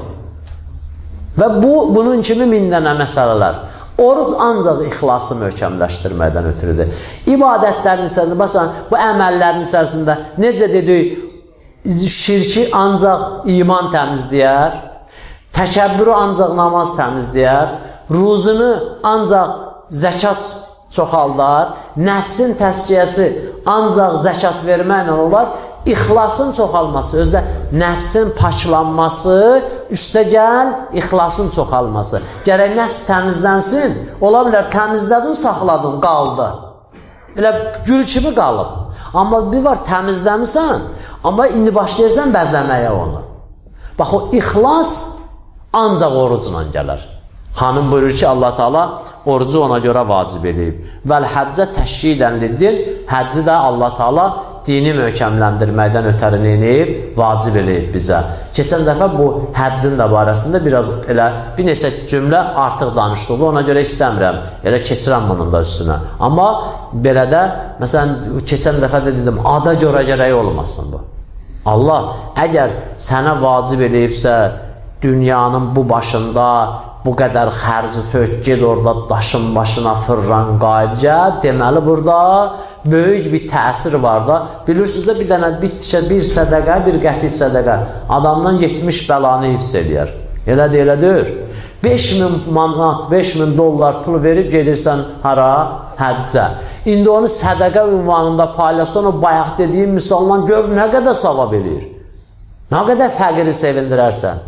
Və bu bunun kimi min dənə məsələlər. Oruc ancaq ixlası möhkəmləşdirməkdən ötürüdür. İbadətlərin içərisində, məsələn, bu əməllərin içərisində necə dedik, şirki ancaq iman təmizləyər, təkəbbürü ancaq namaz təmizləyər, ruzunu ancaq zəkat çoxaldar, nəfsin təskiyəsi ancaq zəkat verməklə olar, ixlasın çoxalması, özdə nəfsin paçlanması, üstə gəl ixlasın çoxalması. Gərək nəfs təmizlənsin, ola bilər təmizlədin, saxladın, qaldı. Elə gül kimi qalıb. Amma bir var təmizləmirsən, amma indi başlayırsan bəzəməyə onu. Bax o ixlas ancaq orucla gələr. Xanım buyurur ki, Allah Taala orucu ona görə vacib edib. Vəl həccə təşkidən lidin, həcci də Allah Taala dini möhkəmləndirməkdən ötəri neyib? Vacib eləyib bizə. Keçən dəfə bu həccin də barəsində biraz elə bir neçə cümlə artıq danışdıq. Ona görə istəmirəm. Elə keçirəm bunun da üstünə. Amma belə də, məsələn, keçən dəfə də dedim, ada görə gərək olmasın bu. Allah əgər sənə vacib eləyibsə, dünyanın bu başında bu qədər xərci tök, ged orada daşın başına fırran qayıdca, deməli burada böyük bir təsir var da. Bilirsiniz də bir dənə bir tikə, bir sədəqə, bir qəpik sədəqə adamdan 70 bəlanı hifz eləyər. Elədir, elədir. 5000 manat, 5000 dollar pul verib gedirsən hara? Həccə. İndi onu sədəqə ünvanında paylaşsan, o bayaq dediyim misallan gör nə qədər savab eləyir. Nə qədər fəqiri sevindirərsən.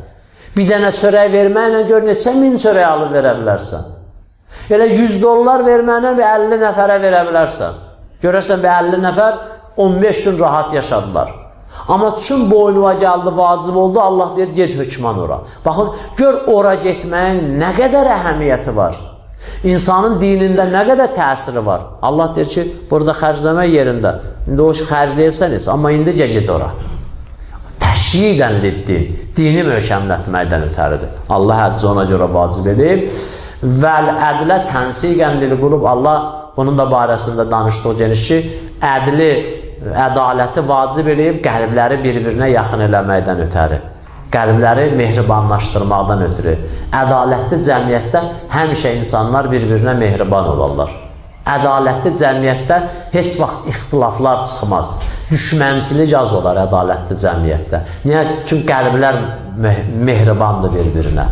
Bir dənə çörək verməklə gör neçə min çörək alıb verə bilərsən. Elə 100 dollar verməklə bir 50 nəfərə verə bilərsən. Görərsən bir 50 nəfər 15 gün rahat yaşadılar. Amma çün boynuva gəldi, vacib oldu, Allah deyir, get hökman ora. Baxın, gör ora getməyin nə qədər əhəmiyyəti var. İnsanın dinində nə qədər təsiri var. Allah deyir ki, burada xərcləmək yerində. İndi o xərcləyibsən heç, amma indi get ora təşyiqən liddi, dini möhkəmlətməkdən ötəridir. Allah həcci ona görə vacib edib. Vəl ədlə tənsiqən lil qulub Allah bunun da barəsində danışdıq geniş ki, ədli, ədaləti vacib edib qəlbləri bir-birinə yaxın eləməkdən ötəri. Qəlbləri mehribanlaşdırmaqdan ötürü. Ədalətli cəmiyyətdə həmişə insanlar bir-birinə mehriban olarlar. Ədalətli cəmiyyətdə heç vaxt ixtilaflar çıxmaz düşmənçilik az olar ədalətli cəmiyyətdə. Niyə? Çünki qəlblər mehribandır bir-birinə.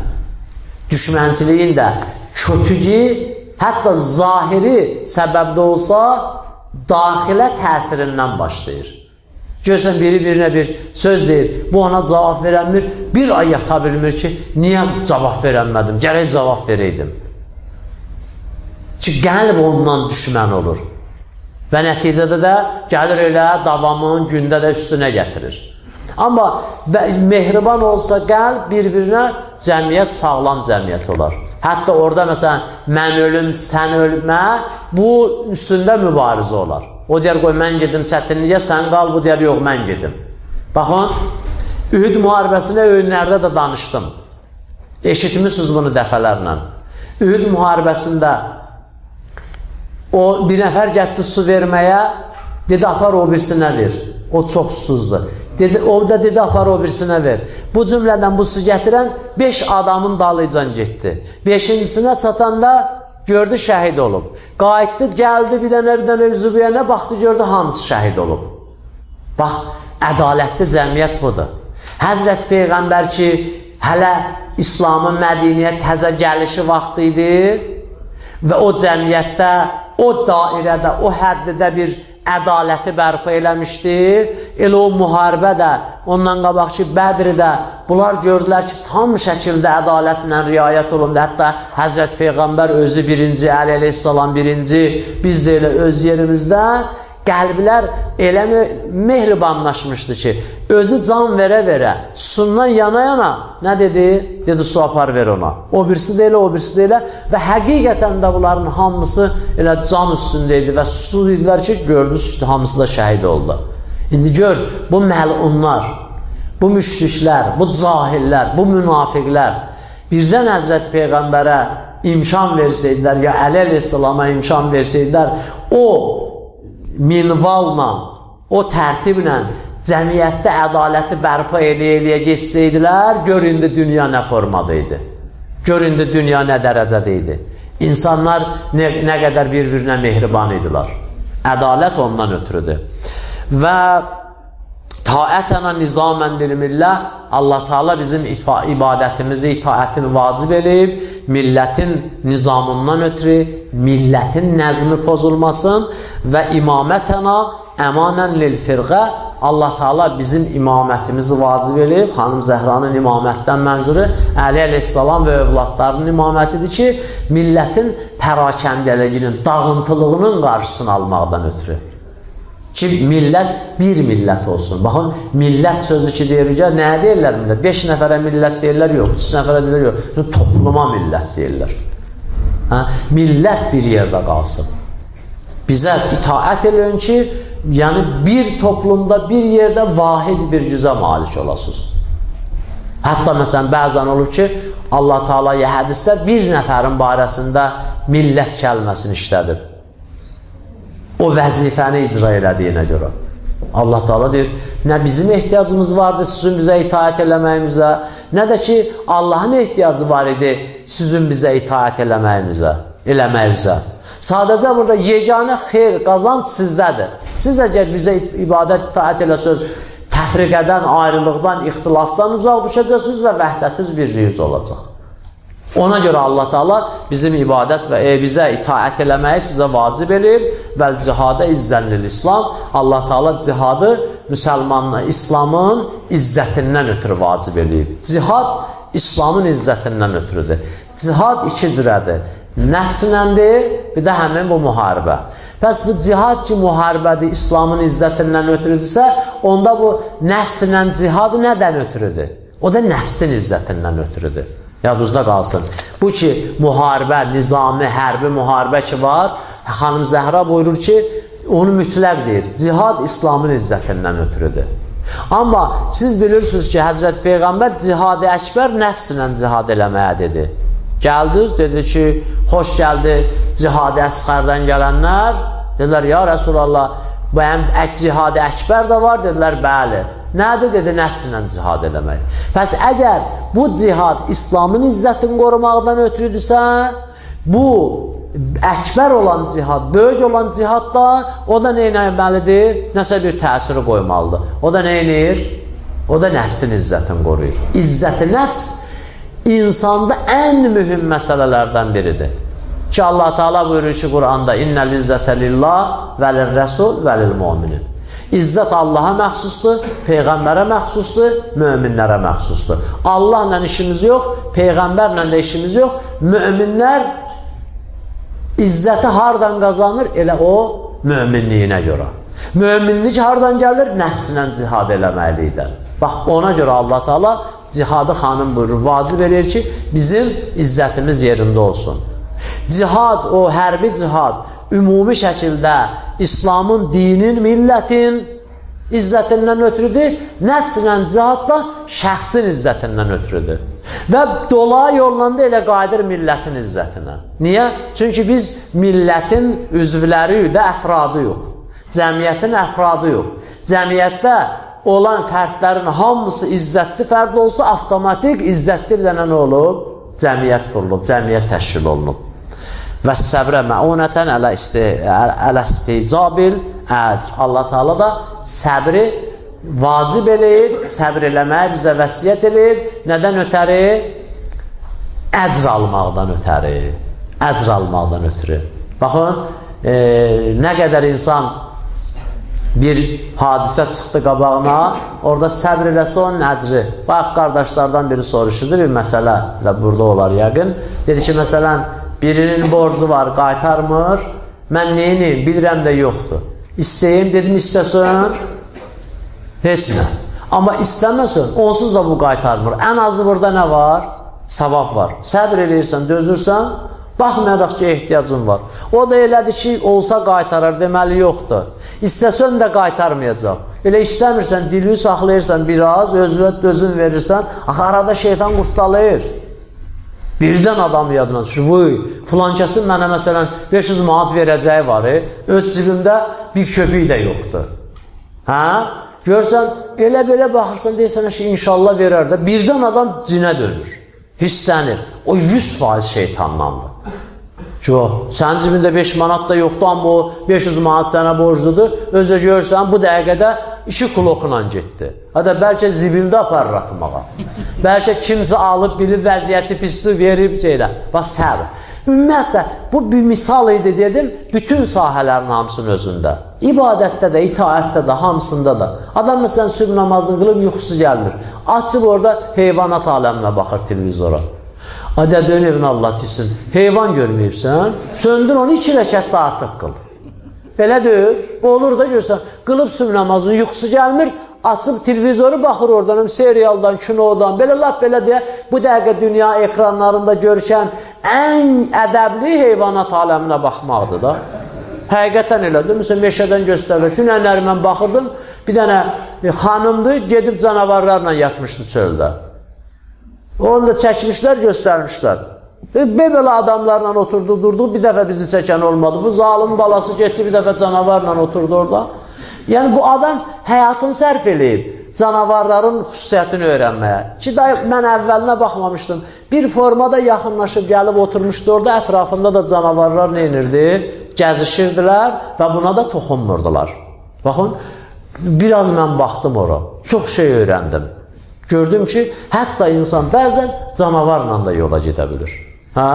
Düşmənçiliyin də kötücü, hətta zahiri səbəbdə olsa, daxilə təsirindən başlayır. Görsən, biri-birinə bir söz deyir, bu ona cavab verənmir, bir ay yata bilmir ki, niyə cavab verənmədim, gərək cavab verəydim. Ki, qəlb ondan düşmən olur. Və nəticədə də gəlir elə davamın gündə də üstünə gətirir. Amma mehriban olsa qəlb bir-birinə cəmiyyət sağlam cəmiyyət olar. Hətta orada məsələn mən ölüm, sən ölmə, bu üstündə mübarizə olar. O deyər qoy mən gedim çətinliyə, sən qal, bu deyər yox mən gedim. Baxın, Ühüd müharibəsində öyünlərdə də danışdım. Eşitmişsiniz bunu dəfələrlə. Ühüd müharibəsində O bir nəfər getdi su verməyə, dedi apar o birisinə ver. O çox susuzdur. Dedi, o da dedi apar o birisinə ver. Bu cümlədən bu su gətirən 5 adamın dalıcan getdi. 5-cisinə çatanda gördü şəhid olub. Qayıtdı, gəldi bir dənə bir dənə üzübüyənə baxdı, gördü hamısı şəhid olub. Bax, ədalətli cəmiyyət budur. Həzrət Peyğəmbər ki, hələ İslamın Mədiniyə təzə gəlişi vaxtı idi və o cəmiyyətdə o dairədə, o həddidə bir ədaləti bərpa eləmişdi. Elə o müharibə də, ondan qabaq ki, Bədirdə bunlar gördülər ki, tam şəkildə ədalətlə riayət olundu. Hətta Həzrət Peyğəmbər özü birinci, Əli əleyhissalam birinci, biz də elə öz yerimizdə qəlblər elə mehribanlaşmışdı ki, özü can verə-verə, susundan yana-yana nə dedi? Dedi, su apar ver ona. O birisi də elə, o birisi də elə və həqiqətən də bunların hamısı elə can üstündə idi və su dedilər ki, gördünüz ki, hamısı da şəhid oldu. İndi gör, bu məlunlar, bu müşriklər, bu cahillər, bu münafiqlər birdən Həzrət Peyğəmbərə imkan versəydilər, ya Əli əleyhissalama imkan versəydilər, o minvalla, o tərtiblə cəmiyyətdə ədaləti bərpa eləyə-eləyə geçsəydilər, gör indi dünya nə formada idi. Gör indi dünya nə dərəcədə idi. İnsanlar nə, nə qədər bir-birinə mehriban idilər. Ədalət ondan ötürüdür. Və taətənə nizamən lilmillə Allah Teala bizim ibadətimizi, itaətini vacib eləyib, millətin nizamından ötürü millətin nəzmi pozulmasın və imamətəna əmanən lil firqə Allah Taala bizim imamətimizi vacib edib. Xanım Zəhranın imamətdən mənzuru Əli əleyhissalam və övladlarının imamətidir ki, millətin pərakəndəliyinin, dağıntılığının qarşısını almaqdan ötürü. Ki, millət bir millət olsun. Baxın, millət sözü ki, deyir, nə deyirlər millət? 5 nəfərə millət deyirlər, yox. 3 nəfərə deyirlər, yox. Topluma millət deyirlər. Hə? Millət bir yerdə qalsın. Bizə itaət eləyin ki, yəni bir toplumda, bir yerdə vahid bir güzə malik olasınız. Hətta məsələn, bəzən olur ki, Allah Taala'ya hədisdə bir nəfərin barəsində millət kəlməsini işlədir. O vəzifəni icra elədiyinə görə. Allah Taala deyir, nə bizim ehtiyacımız vardı sizin bizə itaət eləməyimizə, nə də ki, Allahın ehtiyacı var idi sizin bizə itaət eləməyimizə, eləməyimizə. Sadəcə burada yeganə xeyr, qazanc sizdədir. Siz əgər bizə ibadət itaət eləsəz, təfriqədən, ayrılıqdan, ixtilafdan uzaq düşəcəksiniz və vəhdətiniz birliyiniz olacaq. Ona görə Allah Taala bizim ibadət və e, bizə itaət eləməyi sizə vacib eləyib və cihadə izzənlil İslam. Allah Taala cihadı müsəlmanın, İslamın izzətindən ötürü vacib eləyib. Cihad İslamın izzətindən ötürüdür. Cihad iki cürədir. Nəfsnəndir, bir də həmin bu müharibə. Bəs bu cihad ki, müharibədir, İslamın izzətindən ötürüdürsə, onda bu nəfslə cihad nədən ötürüdür? O da nəfsin izzətindən ötürüdür. Yadınızda qalsın. Bu ki, müharibə, nizami, hərbi müharibə ki var, xanım Zəhra buyurur ki, onu mütləq deyir. Cihad İslamın izzətindən ötürüdür. Amma siz bilirsiniz ki, Həzrət Peyğəmbər cihad-ı əkbər nəfslə cihad eləməyə dedi. Gəldiniz, dedi ki, xoş gəldi cihad-ı əsxərdən gələnlər. Dedilər, ya Rəsulallah, bəyəm ək cihad-ı əkbər də var? Dedilər, bəli. Nədir, dedi, nəfslə cihad eləmək. Pəs əgər bu cihad İslamın izzətini qorumaqdan ötürüdürsə, bu əkbər olan cihad, böyük olan cihadda o da nə eləməlidir? Nəsə bir təsiri qoymalıdır. O da nə eləyir? O da nəfsin izzətini qoruyur. İzzəti nəfs insanda ən mühüm məsələlərdən biridir. Ki Allah Taala buyurur ki Quranda innel izzətə lillah və lirrəsul və lilmuminin. İzzət Allaha məxsusdur, peyğəmbərə məxsusdur, möminlərə məxsusdur. Allahla işimiz yox, peyğəmbərlə də işimiz yox. Möminlər izzəti hardan qazanır? Elə o möminliyinə görə. Möminlik hardan gəlir? Nəfslə cihad eləməlikdən. Bax ona görə Allah Taala cihadı xanım buyurur, vacib edir ki, bizim izzətimiz yerində olsun. Cihad, o hərbi cihad, ümumi şəkildə İslamın, dinin, millətin izzətindən ötürüdür, nəfslə cihad da şəxsin izzətindən ötürüdür. Və dolayı yolla da elə qayıdır millətin izzətinə. Niyə? Çünki biz millətin üzvləriyik də, əfradı yox. Cəmiyyətin əfradı yox. Cəmiyyətdə olan fərdlərin hamısı izzətli fərd olsa, avtomatik izzətli ilə nə olub? Cəmiyyət qurulub, cəmiyyət təşkil olunub. Və səbrə məunətən ələ, isti, ələ isticabil əcr. Allah Teala da səbri vacib eləyir, səbr eləməyə bizə vəsiyyət eləyir. Nədən ötəri? Əcr almaqdan ötəri. Əcr almaqdan ötürü. Baxın, e, nə qədər insan bir hadisə çıxdı qabağına, orada səbr eləsə onun əcri. Bax, qardaşlardan biri soruşurdu bir məsələ və burada olar yəqin. Dedi ki, məsələn, birinin borcu var, qaytarmır, mən neyini bilirəm də yoxdur. İstəyim, dedim, istəsən, heç nə. Amma istəməsən, onsuz da bu qaytarmır. Ən azı burada nə var? Savab var. Səbr eləyirsən, dözürsən, baxmayaraq ki, ehtiyacın var. O da elədir ki, olsa qaytarar, deməli yoxdur. İstəsən də qaytarmayacaq. Elə istəmirsən, dili saxlayırsan biraz, özünə dözün verirsən, axı arada şeytan qurtdalayır. Birdən adam yadına düşür, vay, filankəsin mənə məsələn 500 manat verəcəyi var, e? öz cibimdə bir köpük də yoxdur. Hə? Görsən, elə belə baxırsan, deyirsən ki, inşallah verər də, birdən adam cinə dönür, hissənir. O 100% şeytandandır. O, sənin cibində 5 manat da yoxdur, amma o 500 manat sənə borcludur. Özə görsən, bu dəqiqədə 2 klokla getdi. Hətta bəlkə zibildə aparır atmağa. bəlkə kimsə alıb bilib vəziyyəti pisdir, verib şeylə. Bax, səbr. Ümumiyyətlə, bu bir misal idi dedim, bütün sahələrin hamısının özündə. ibadətdə də, itaətdə də, hamısında da. Adam məsələn sübh namazını qılıb yuxusu gəlmir. Açıb orada heyvanat aləminə baxır televizora. Adə dön evinə Allah desin. Heyvan görməyibsən, söndür onu iki rəkətdə artıq qıl. Belə deyil. Olur da görsən, qılıb sübh namazını yuxusu gəlmir, açıb televizoru baxır oradan, serialdan, kinodan, belə lap belə deyə bu dəqiqə dünya ekranlarında görkən ən ədəbli heyvanat aləminə baxmaqdır da. Həqiqətən elədir. Məsələn, meşədən göstərir. Dünənləri mən baxırdım, bir dənə e, xanımdır, gedib canavarlarla yatmışdı çöldə. Onu da çəkmişlər, göstərmişlər. Və belə adamlarla oturdu, durdu, bir dəfə bizi çəkən olmadı. Bu zalım balası getdi, bir dəfə canavarla oturdu orada. Yəni, bu adam həyatını sərf eləyib canavarların xüsusiyyətini öyrənməyə. Ki, da mən əvvəlinə baxmamışdım. Bir formada yaxınlaşıb gəlib oturmuşdu orada, ətrafında da canavarlar neynirdi? Gəzişirdilər və buna da toxunmurdular. Baxın, biraz mən baxdım ora, çox şey öyrəndim. Gördüm ki, hətta insan bəzən canavarla da yola gedə bilir. Hə?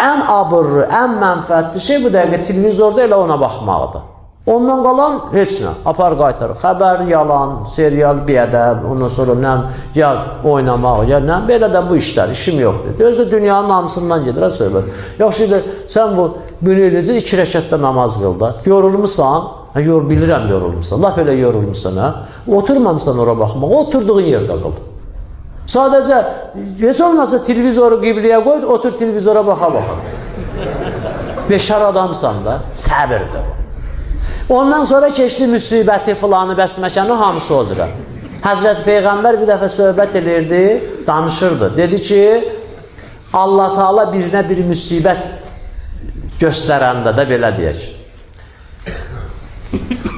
Ən abırlı, ən mənfəətli şey bu dəqiqə televizorda elə ona baxmaqdır. Ondan qalan heç nə. Apar qaytar. Xəbər yalan, serial biədəb, ondan sonra nə ya oynamaq, ya nə belə də bu işlər, işim yoxdur. Özü dünyanın hamısından gedir ha söhbət. Yaxşı idi, sən bu bunu eləcə iki rəkətdə namaz qıl da. Yorulmusan? Hə, yor bilirəm yorulmusan. Lap elə yorulmusan ha. Oturmamısan ora baxmaq. Oturduğun yerdə qıl. Sadəcə heç olmasa televizoru qibliyə qoy, otur televizora baxa-baxa. Beşar adamsan da, səbirdir. Ondan sonra keçdi müsibəti filanı, bəs məkanı hamısı odur. Həzrət Peyğəmbər bir dəfə söhbət edirdi, danışırdı. Dedi ki, Allah Taala birinə bir müsibət göstərəndə də belə deyək.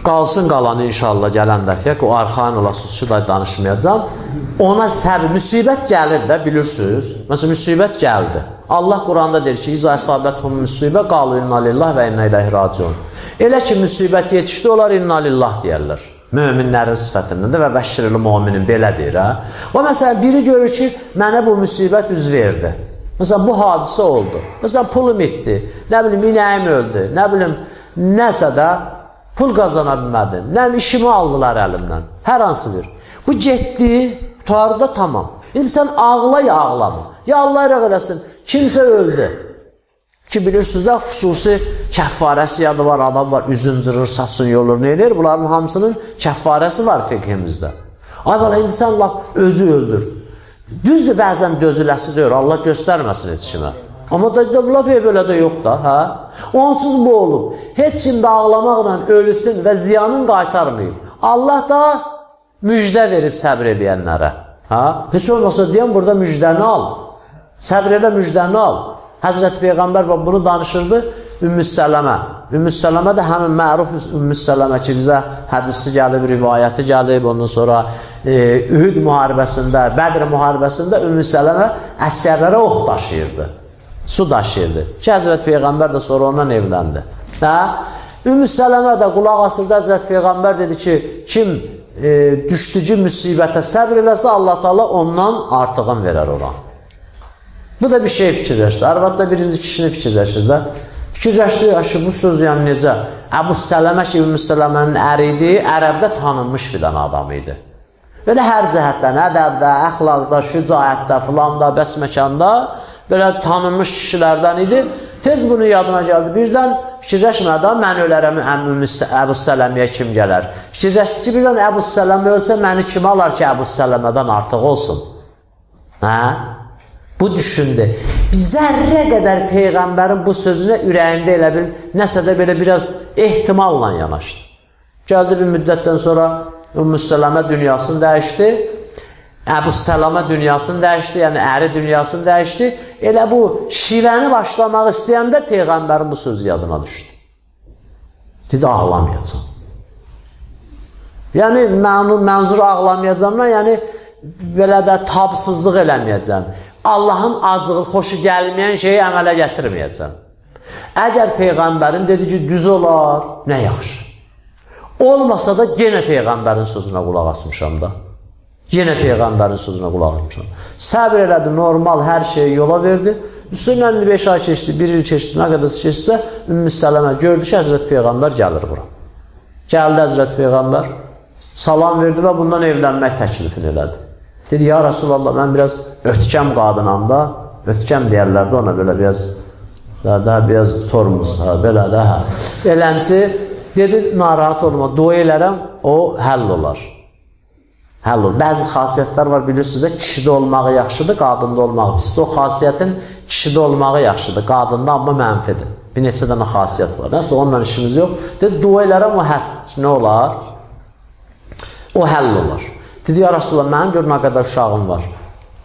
Qalsın qalanı inşallah gələn dəfəyə ki, o arxain olasınız ki, da danışmayacam. Ona səbir, müsibət gəlir də, bilirsiniz. Məsələn, müsibət gəldi. Allah Quranda deyir ki, İza əsabət hum müsibə, qalu inna lillah və inna iləhi raciun. Elə ki, müsibət yetişdi, onlar inna lillah deyərlər. Möminlərin sifətində və bəşirli müminin belə deyir. Hə? Və məsələn, biri görür ki, mənə bu müsibət üz verdi. Məsələn, bu hadisə oldu. Məsələn, pulum itdi, nə bilim, inəyim öldü, nə bilim, nəsə də pul qazana bilmədim. Nə işimi aldılar əlimdən. Hər hansı bir. Bu getdi, tutarda tamam. İndi sən ağla ya ağlama. Ya Allah rəq eləsin, kimsə öldü. Ki, bilirsiniz də, xüsusi kəffarəsi yadı var, adam var, üzün cırır, saçın yolur, nə eləyir? Bunların hamısının kəffarəsi var fiqhimizdə. Ay bala, indi sən laf özü öldür. Düzdür, bəzən dözüləsi deyir, Allah göstərməsin heç kimə. Amma da laf belə də yox da, hə? Onsuz bu olub. Heç kim də ağlamaqla ölüsün və ziyanın qaytarmayıb. Allah da müjdə verib səbr edənlərə. Hə? Heç olmasa deyən, burada müjdəni al. Səbr elə müjdəni al. Həzrət Peyğəmbər və bunu danışırdı Ümmü Sələmə. Ümmü Sələmə də həmin məruf Ümmü Sələmə ki, bizə hədisi gəlib, rivayəti gəlib, ondan sonra e, Ühüd müharibəsində, Bədr müharibəsində Ümmü Sələmə əskərlərə ox daşıyırdı, su daşıyırdı. Ki, Həzrət Peyğəmbər də sonra ondan evləndi. Hə? Ümmü Sələmə də qulaq asırdı, Həzrət Peyğəmbər dedi ki, kim e, düşdücü müsibətə səbr eləsə, Allah-u Teala ondan artığın verər ona. Bu da bir şey fikirləşdi. Arvad da birinci kişini fikirləşir də. Fikirləşdi, aşı bu söz yəni necə? Əbu Sələmə ki, Ümmü Sələmənin əri idi, ərəbdə tanınmış bir dənə adam idi. Belə hər cəhətdən, ədəbdə, əxlaqda, şücaətdə, filanda, bəs məkanda belə tanınmış kişilərdən idi. Tez bunu yadına gəldi. Birdən fikirləşmədən mən ölərəm əmmim Əbu Sələmiyə kim gələr? Fikirləşdi ki, birdən Əbu Sələmə ölsə məni kim alar ki, Əbu Sələmədən artıq olsun? Hə? Bu düşündü. Zərrə qədər Peyğəmbərin bu sözünə ürəyində elə bil, nəsə də belə biraz ehtimalla yanaşdı. Gəldi bir müddətdən sonra Ümmü Sələmə dünyasını dəyişdi. Əbu Sələmə dünyasını dəyişdi, yəni əri dünyasını dəyişdi. Elə bu şivəni başlamaq istəyəndə Peyğəmbərin bu sözü yadına düşdü. Dedi, ağlamayacam. Yəni, mən, mənzur ağlamayacamdan, yəni, belə də tabsızlıq eləməyəcəm. Allahın acığı, xoşu gəlməyən şeyi əmələ gətirməyəcəm. Əgər Peyğəmbərin dedi ki, düz olar, nə yaxşı. Olmasa da yenə Peyğəmbərin sözünə qulaq asmışam da. Yenə Peyğəmbərin sözünə qulaq asmışam. Səbr elədi, normal hər şeyi yola verdi. Üstündən 5 ay keçdi, 1 il keçdi, nə qədər keçsə, Ümmü Sələmə gördü ki, Həzrət Peyğəmbər gəlir bura. Gəldi Həzrət Peyğəmbər, salam verdi və bundan evlənmək təklifini elədi. Dedi, ya Rasulallah, mən biraz ötkəm qadınam da, ötkəm deyərlərdi ona belə biraz, daha, daha biraz tormuz, ha, belə də, hə. Elənci, dedi, narahat olma, dua elərəm, o həll olar. Həll olur. Bəzi xasiyyətlər var, bilirsiniz də, kişidə olmağı yaxşıdır, qadında olmağı pisdir. O xasiyyətin kişidə olmağı yaxşıdır, qadında amma mənfidir. Bir neçə dənə xasiyyət var. Nəsə onunla işimiz yox. Dedi, dua elərəm, o həs, nə olar? O həll olar. Dedi, ya Rasulullah, mənim gör nə qədər uşağım var.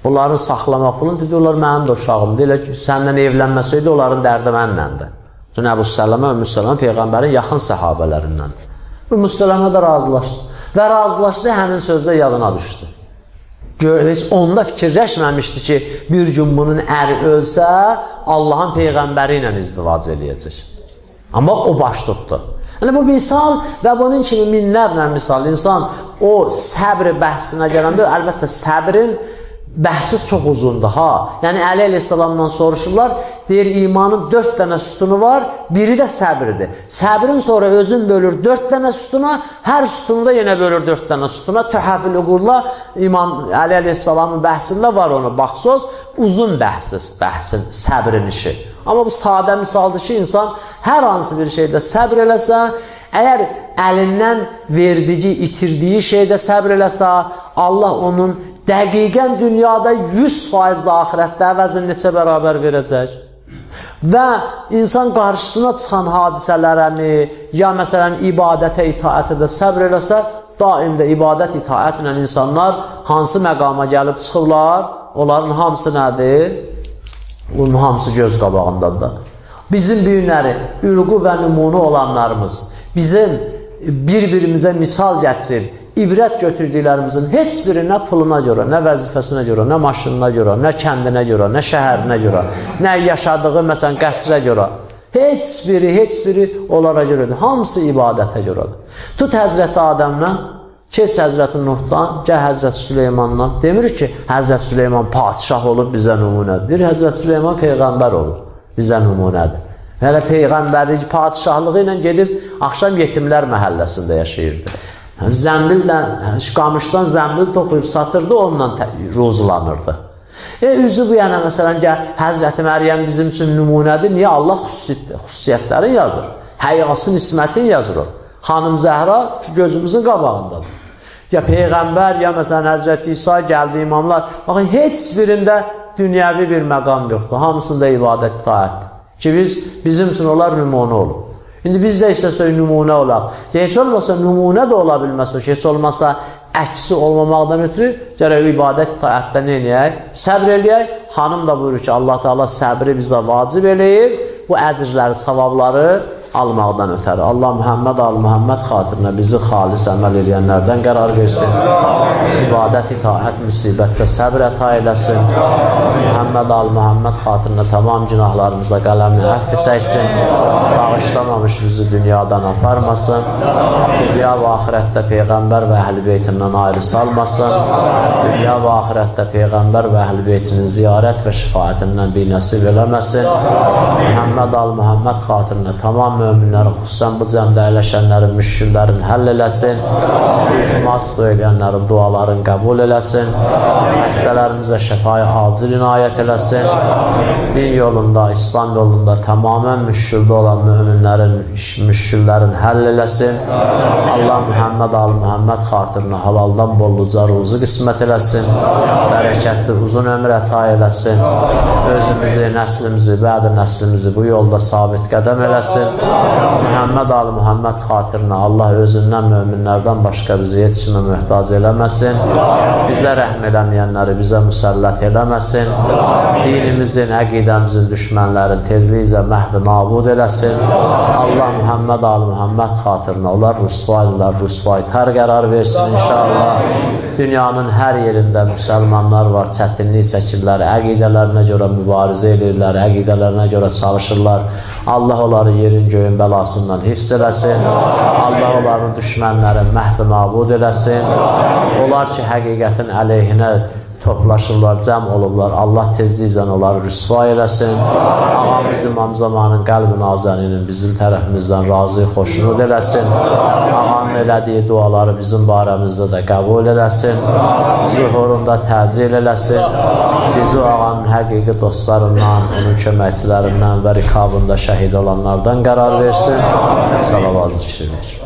Onları saxlamaq pulun, dedi, onlar mənim də uşağımdır. Elə ki, səndən evlənməsəydi, onların dərdi mənləndir. Dün Əbu Sələmə, Ümmü Sələmə Peyğəmbərin yaxın səhabələrindəndir. Ümmü Sələmə də razılaşdı. Və razılaşdı, həmin sözdə yadına düşdü. Heç onda fikirləşməmişdi ki, bir gün bunun əri ölsə, Allahın Peyğəmbəri ilə izdivac eləyəcək. Amma o baş tutdu. Yəni, bu misal və bunun kimi minlərlə misal insan o səbr bəhsinə gələndə, əlbəttə səbrin bəhsi çox uzundur ha. Yəni Əli əleyhissalamdan soruşurlar, deyir imanın 4 dənə sütunu var, biri də səbirdir. Səbrin sonra özün bölür 4 dənə sütuna, hər sütunda yenə bölür 4 dənə sütuna. Təhəfül uğurla İmam Əli əleyhissalamın bəhsində var onu. Baxsız, uzun bəhsiz, bəhsin, səbrin işi. Amma bu sadə misaldır ki, insan hər hansı bir şeydə səbr eləsə, əgər əlindən verdiyi, itirdiyi şeydə səbr eləsə, Allah onun dəqiqən dünyada 100% də axirətdə əvəzini neçə bərabər verəcək? Və insan qarşısına çıxan hadisələrəni, ya məsələn ibadətə, itaətə də səbr eləsə, daim də ibadət, itaət ilə insanlar hansı məqama gəlib çıxırlar, onların hamısı nədir? Bunun hamısı göz qabağındadır. Bizim bu günləri ülqu və nümunə olanlarımız, bizim bir-birimizə misal gətirib, ibrət götürdüklərimizin heç biri nə puluna görə, nə vəzifəsinə görə, nə maşınına görə, nə kəndinə görə, nə şəhərinə görə, nə yaşadığı məsələn qəsrə görə, heç biri, heç biri onlara görədir. Hamısı ibadətə görədir. Tut Həzrəti Adəmdən, kes Həzrəti Nuhdan, gəl Həzrəti Süleymandan. Demir ki, Həzrəti Süleyman padişah olub bizə nümunədir. Bir Həzrəti Süleyman peyğəmbər olub bizə nümunədir. Hələ peyğəmbərlik padişahlığı ilə gedib axşam yetimlər məhəlləsində yaşayırdı. Zəmbillə, qamışdan zəmbil toxuyub satırdı, onunla ruzulanırdı. E, üzü bu yana, məsələn, Həzrəti Məryəm bizim üçün nümunədir. Niyə? Allah xüsusiyyətləri yazır. Həyası, nismətini yazır o. Xanım Zəhra gözümüzün qabağındadır. Ya Peyğəmbər, ya məsələn, Həzrəti İsa gəldi imamlar. Baxın, heç birində dünyəvi bir məqam yoxdur. Hamısında ibadət itaətdir. Ki, biz, bizim üçün onlar nümunə olur. İndi biz də istəsək nümunə olaq. Heç olmasa nümunə də ola ki, heç olmasa əksi olmamaqdan ötürü gərək ibadət itaətdə nə eləyək? Səbr eləyək. Xanım da buyurur ki, Allah Teala səbri bizə vacib eləyib. Bu əcrləri, savabları almaqdan ötəri. Allah Muhammed al Muhammed xatirinə bizi xalis əməl edənlərdən qərar versin. İbadət, itaət, müsibətdə səbr əta eləsin. Muhammed al Muhammed xatirinə tamam günahlarımıza qələmini əfv çəksin. Bağışlamamış bizi dünyadan aparmasın. Dünya və axirətdə Peyğəmbər və əhl-i beytindən ayrı salmasın. Dünya və axirətdə Peyğəmbər və əhl-i beytinin ziyarət və şifaətindən bir nəsib eləməsin. Muhammed al Muhammed xatirinə tamam möminləri, xüsusən bu cəmdə əyləşənlərin, müşküllərin həll eləsin, iltimas edənlərin duaların qəbul eləsin, xəstələrimizə şəfayı acil inayət eləsin, din yolunda, İslam yolunda tamamən müşküldə olan möminlərin, müşküllərin həll eləsin, Allah Muhammed al Muhammed xatirinə halaldan bolluca ruzu qismət eləsin, bərəkətli uzun ömür əta eləsin, özümüzü, nəslimizi, bədi nəslimizi bu yolda sabit qədəm eləsin, Muhammed Ali Muhammed xatirinə Allah özündən möminlərdən başqa bizi kimə möhtac eləməsin. Bizə rəhm eləməyənləri bizə müsəllət eləməsin. Dinimizin, əqidəmizin düşmənlərin tezliklə məhv nabud eləsin. Allah Muhammed Ali Muhammed xatirinə onlar rüsvaydılar, rüsvaytər qərar versin inşallah. Dünyanın hər yerində müsəlmanlar var, çətinlik çəkirlər, əqidələrinə görə mübarizə edirlər, əqidələrinə görə çalışırlar. Allah onları yerin göyün bəlasından hifz eləsin. Allah onların düşmənləri məhv nabud eləsin. Onlar ki, həqiqətin əleyhinə toplaşırlar, cəm olublar. Allah tezliklə onları rüsva eləsin. Ağamız İmam Zamanın qəlbi nazəninin bizim tərəfimizdən razı, xoşnud eləsin. Ağanın elədiyi duaları bizim barəmizdə də qəbul eləsin. Zuhurunda təcil eləsin. Bizi ağanın həqiqi dostlarından, onun köməkçilərindən və rikabında şəhid olanlardan qərar versin. Salavat zikr edir.